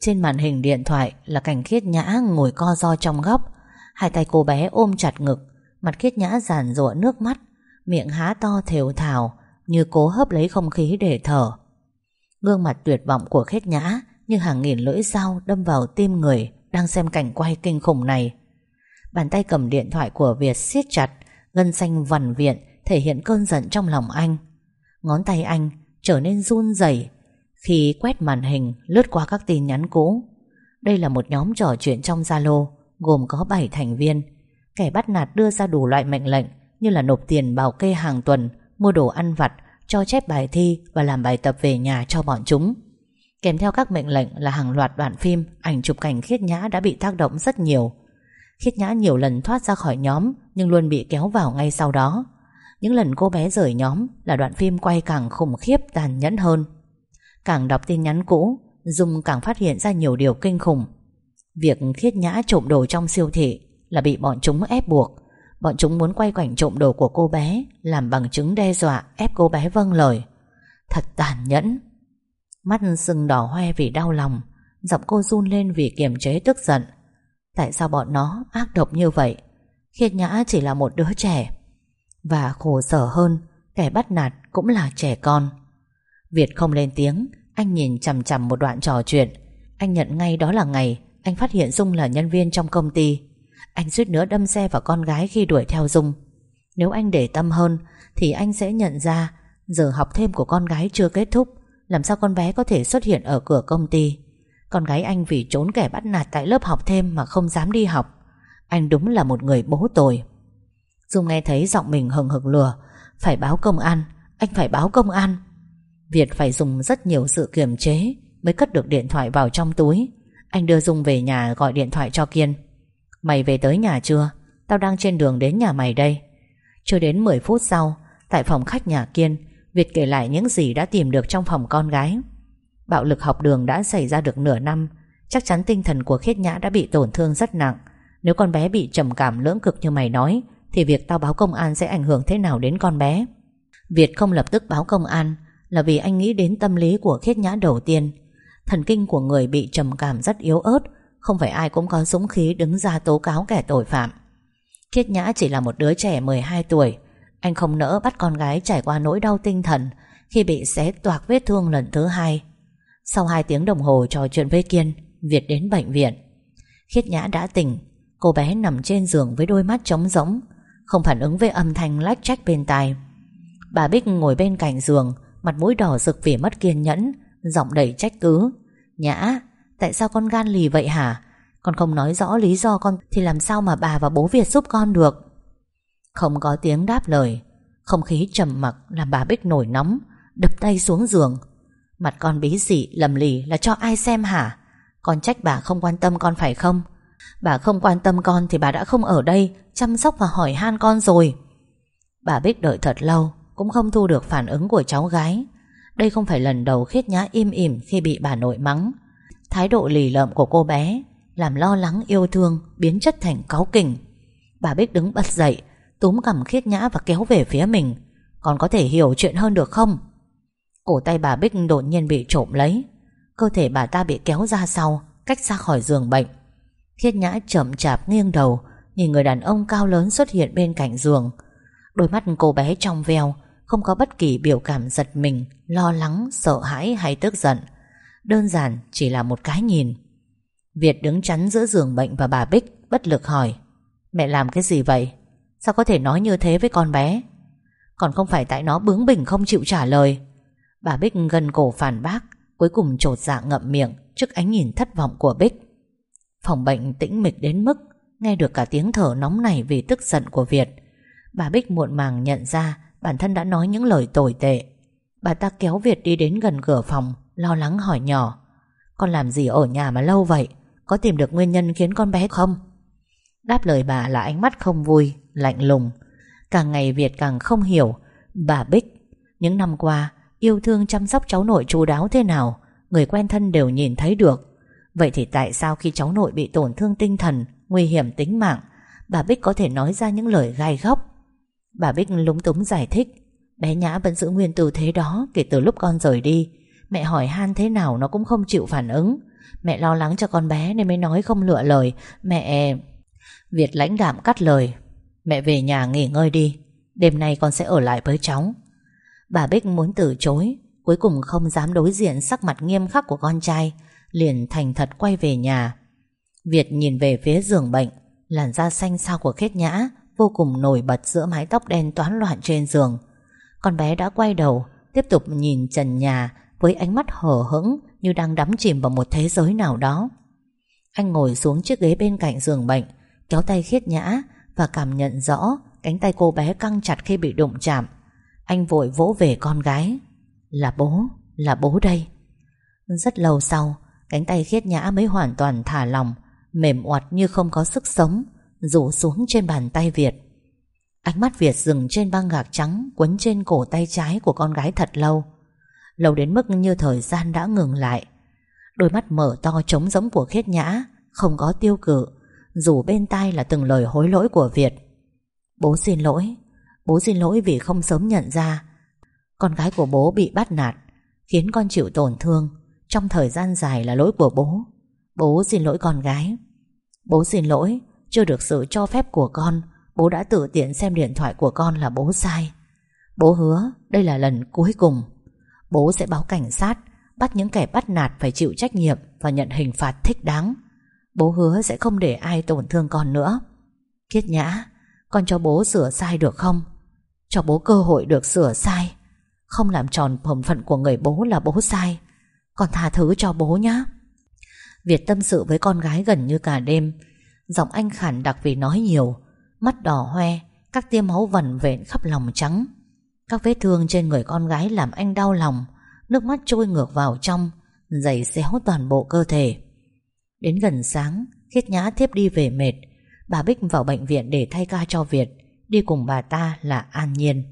Trên màn hình điện thoại là cảnh khiết nhã ngồi co ro trong góc. Hai tay cô bé ôm chặt ngực, Mặt khiết nhã giàn rụa nước mắt, Miệng há to thều thào, Như cố hấp lấy không khí để thở. Gương mặt tuyệt vọng của khiết nhã Như hàng nghìn lưỡi dao đâm vào tim người Đang xem cảnh quay kinh khủng này. Bàn tay cầm điện thoại của Việt siết chặt Gân xanh vằn viện, Thể hiện cơn giận trong lòng anh. Ngón tay anh trở nên run rẩy Khi quét màn hình Lướt qua các tin nhắn cũ. Đây là một nhóm trò chuyện trong Zalo, Gồm có 7 thành viên. Kẻ bắt nạt đưa ra đủ loại mệnh lệnh Như là nộp tiền bảo kê hàng tuần, Mua đồ ăn vặt, Cho chép bài thi Và làm bài tập về nhà cho bọn chúng. Kèm theo các mệnh lệnh là hàng loạt đoạn phim, Ảnh chụp cảnh khiết nhã đã bị tác động rất nhiều. Khiết nhã nhiều lần thoát ra khỏi nhóm, Nhưng luôn bị kéo vào ngay sau đó. Những lần cô bé rời nhóm Là đoạn phim quay càng khủng khiếp, tàn nhẫn hơn. Càng đọc tin nhắn cũ, Dung càng phát hiện ra nhiều điều kinh khủng. Việc khiết nhã trộm đồ trong siêu thị là bị bọn chúng ép buộc. Bọn chúng muốn quay cảnh trộm đồ của cô bé, Làm bằng chứng đe dọa, ép cô bé vâng lời. Thật tàn nhẫn. Mắt sưng đỏ hoe vì đau lòng, Giọng cô run lên vì kiềm chế tức giận. Tại sao bọn nó ác độc như vậy? Khiết Nhã chỉ là một đứa trẻ. Và khổ sở hơn, Kẻ bắt nạt cũng là trẻ con. Việt không lên tiếng, Anh nhìn chằm chằm một đoạn trò chuyện. Anh nhận ngay đó là ngày Anh phát hiện Dung là nhân viên trong công ty. Anh suýt nữa đâm xe vào con gái khi đuổi theo Dung. Nếu anh để tâm hơn, Thì anh sẽ nhận ra Giờ học thêm của con gái chưa kết thúc, Làm sao con bé có thể xuất hiện ở cửa công ty. Con gái anh vì trốn kẻ bắt nạt Tại lớp học thêm mà không dám đi học. Anh đúng là một người bố tồi. Dung nghe thấy giọng mình hừng hực lừa, Phải báo công an, Anh phải báo công an. Việt phải dùng rất nhiều sự kiềm chế Mới cất được điện thoại vào trong túi. Anh đưa Dung về nhà gọi điện thoại cho Kiên. Mày về tới nhà chưa? Tao đang trên đường đến nhà mày đây. Chưa đến 10 phút sau, Tại phòng khách nhà Kiên, Việt kể lại những gì đã tìm được trong phòng con gái. Bạo lực học đường đã xảy ra được nửa năm, Chắc chắn tinh thần của Khiết Nhã đã bị tổn thương rất nặng. Nếu con bé bị trầm cảm lưỡng cực như mày nói, Thì việc tao báo công an sẽ ảnh hưởng thế nào đến con bé? Việt không lập tức báo công an Là vì anh nghĩ đến tâm lý của Khiết Nhã đầu tiên. Thần kinh của người bị trầm cảm rất yếu ớt, Không phải ai cũng có dũng khí đứng ra tố cáo kẻ tội phạm. Khiết Nhã chỉ là một đứa trẻ 12 tuổi. Anh không nỡ bắt con gái trải qua nỗi đau tinh thần Khi bị xé toạc vết thương lần thứ hai. Sau 2 tiếng đồng hồ trò chuyện với Kiên Việt đến bệnh viện. Khiết Nhã đã tỉnh. Cô bé nằm trên giường với đôi mắt trống rỗng Không phản ứng với âm thanh lách trách bên tai. Bà Bích ngồi bên cạnh giường Mặt mũi đỏ rực vì mất kiên nhẫn Giọng đầy trách cứ. Nhã, tại sao con gan lì vậy hả? Con không nói rõ lý do con Thì làm sao mà bà và bố Việt giúp con được? Không có tiếng đáp lời. Không khí trầm mặc Làm bà Bích nổi nóng Đập tay xuống giường. Mặt con bí dị lầm lì là cho ai xem hả Con trách bà không quan tâm con phải không Bà không quan tâm con Thì bà đã không ở đây Chăm sóc và hỏi han con rồi Bà Bích đợi thật lâu Cũng không thu được phản ứng của cháu gái đây không phải lần đầu khiết nhã im ỉm khi bị bà nội mắng. Thái độ lì lợm của cô bé làm lo lắng yêu thương biến chất thành cáu kỉnh. Bà Bích đứng bật dậy, túm cầm khiết nhã và kéo về phía mình. Còn có thể hiểu chuyện hơn được không? Cổ tay bà Bích đột nhiên bị trộm lấy. Cơ thể bà ta bị kéo ra sau, cách ra khỏi giường bệnh. Khiết nhã chậm chạp nghiêng đầu, nhìn người đàn ông cao lớn xuất hiện bên cạnh giường. Đôi mắt cô bé trong veo, không có bất kỳ biểu cảm giật mình, lo lắng, sợ hãi hay tức giận. Đơn giản chỉ là một cái nhìn. Việt đứng chắn giữa giường bệnh và bà Bích, bất lực hỏi. Mẹ làm cái gì vậy? Sao có thể nói như thế với con bé? Còn không phải tại nó bướng bỉnh không chịu trả lời. Bà Bích gần cổ phản bác, cuối cùng trột dạ ngậm miệng trước ánh nhìn thất vọng của Bích. Phòng bệnh tĩnh mịch đến mức nghe được cả tiếng thở nóng này vì tức giận của Việt. Bà Bích muộn màng nhận ra Bản thân đã nói những lời tồi tệ Bà ta kéo Việt đi đến gần cửa phòng Lo lắng hỏi nhỏ Con làm gì ở nhà mà lâu vậy Có tìm được nguyên nhân khiến con bé không Đáp lời bà là ánh mắt không vui Lạnh lùng Càng ngày Việt càng không hiểu Bà Bích Những năm qua Yêu thương chăm sóc cháu nội chú đáo thế nào, Người quen thân đều nhìn thấy được. Vậy thì tại sao khi cháu nội bị tổn thương tinh thần, Nguy hiểm tính mạng, Bà Bích có thể nói ra những lời gai góc? Bà Bích lúng túng giải thích, Bé Nhã vẫn giữ nguyên tư thế đó Kể từ lúc con rời đi. Mẹ hỏi han thế nào nó cũng không chịu phản ứng. Mẹ lo lắng cho con bé nên mới nói không lựa lời. Mẹ... Việt lãnh đạm cắt lời, Mẹ về nhà nghỉ ngơi đi, Đêm nay con sẽ ở lại với cháu. Bà Bích muốn từ chối Cuối cùng không dám đối diện sắc mặt nghiêm khắc của con trai Liền thành thật quay về nhà Việt nhìn về phía giường bệnh Làn da xanh xao của khết nhã vô cùng nổi bật giữa mái tóc đen toán loạn trên giường. Con bé đã quay đầu, tiếp tục nhìn trần nhà với ánh mắt hở hững như đang đắm chìm vào một thế giới nào đó. Anh ngồi xuống chiếc ghế bên cạnh giường bệnh, kéo tay khiết nhã và cảm nhận rõ cánh tay cô bé căng chặt khi bị đụng chạm. Anh vội vỗ về con gái. Là bố, là bố đây. Rất lâu sau, cánh tay khiết nhã mới hoàn toàn thả lòng, mềm oặt như không có sức sống, rủ xuống trên bàn tay Việt. Ánh mắt Việt dừng trên băng gạc trắng quấn trên cổ tay trái của con gái thật lâu. Lâu đến mức như thời gian đã ngừng lại. Đôi mắt mở to trống giống của khiết nhã, không có tiêu cự, dù bên tai là từng lời hối lỗi của Việt. Bố xin lỗi, bố xin lỗi vì không sớm nhận ra. Con gái của bố bị bắt nạt, khiến con chịu tổn thương, trong thời gian dài là lỗi của bố. Bố xin lỗi con gái. Bố xin lỗi chưa được sự cho phép của con. Bố đã tự tiện xem điện thoại của con là bố sai. Bố hứa đây là lần cuối cùng. Bố sẽ báo cảnh sát Bắt những kẻ bắt nạt phải chịu trách nhiệm Và nhận hình phạt thích đáng. Bố hứa sẽ không để ai tổn thương con nữa. Kiết nhã Con cho bố sửa sai được không? Cho bố cơ hội được sửa sai. Không làm tròn bổn phận của người bố là bố sai. Con tha thứ cho bố nhé Việt tâm sự với con gái gần như cả đêm. Giọng anh khản đặc vì nói nhiều. Mắt đỏ hoe, Các tia máu vẩn vện khắp lòng trắng. Các vết thương trên người con gái làm anh đau lòng. Nước mắt trôi ngược vào trong, dày xéo toàn bộ cơ thể. Đến gần sáng, Khiết nhã thiếp đi về mệt. Bà Bích vào bệnh viện để thay ca cho Việt. Đi cùng bà ta là An Nhiên.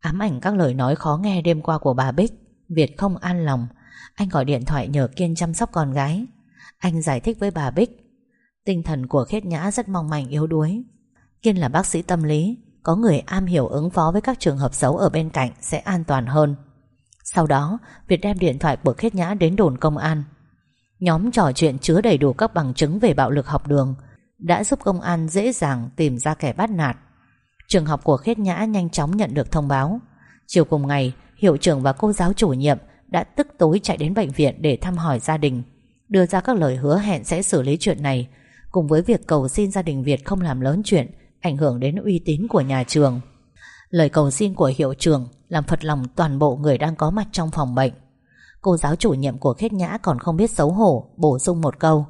Ám ảnh các lời nói khó nghe đêm qua của bà Bích, Việt không an lòng. Anh gọi điện thoại nhờ Kiên chăm sóc con gái. Anh giải thích với bà Bích, Tinh thần của Khết Nhã rất mong manh, yếu đuối. Kiên là bác sĩ tâm lý, Có người am hiểu ứng phó với các trường hợp xấu ở bên cạnh Sẽ an toàn hơn. Sau đó, Việt đem điện thoại của Khết Nhã đến đồn công an. Nhóm trò chuyện chứa đầy đủ các bằng chứng về bạo lực học đường, Đã giúp công an dễ dàng tìm ra kẻ bắt nạt. Trường học của Khiết Nhã nhanh chóng nhận được thông báo. Chiều cùng ngày, Hiệu trưởng và cô giáo chủ nhiệm Đã tức tối chạy đến bệnh viện để thăm hỏi gia đình, Đưa ra các lời hứa hẹn sẽ xử lý chuyện này. Cùng với việc cầu xin gia đình Việt không làm lớn chuyện, Ảnh hưởng đến uy tín của nhà trường. Lời cầu xin của hiệu trưởng Làm phật lòng toàn bộ người đang có mặt trong phòng bệnh. Cô giáo chủ nhiệm của Khiết Nhã còn không biết xấu hổ, Bổ sung một câu.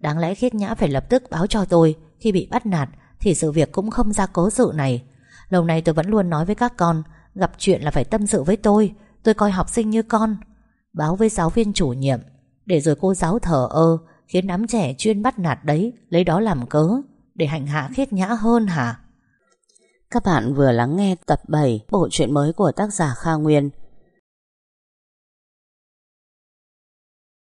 Đáng lẽ Khiết Nhã phải lập tức báo cho tôi Khi bị bắt nạt thì sự việc cũng không ra cố sự này. Lâu nay tôi vẫn luôn nói với các con, Gặp chuyện là phải tâm sự với tôi Tôi coi học sinh như con. Báo với giáo viên chủ nhiệm, Để rồi cô giáo thở ơ, Khiến đám trẻ chuyên bắt nạt đấy, Lấy đó làm cớ, Để hành hạ khiết nhã hơn hả? Các bạn vừa lắng nghe tập 7 Bộ truyện mới của tác giả Kha Nguyên.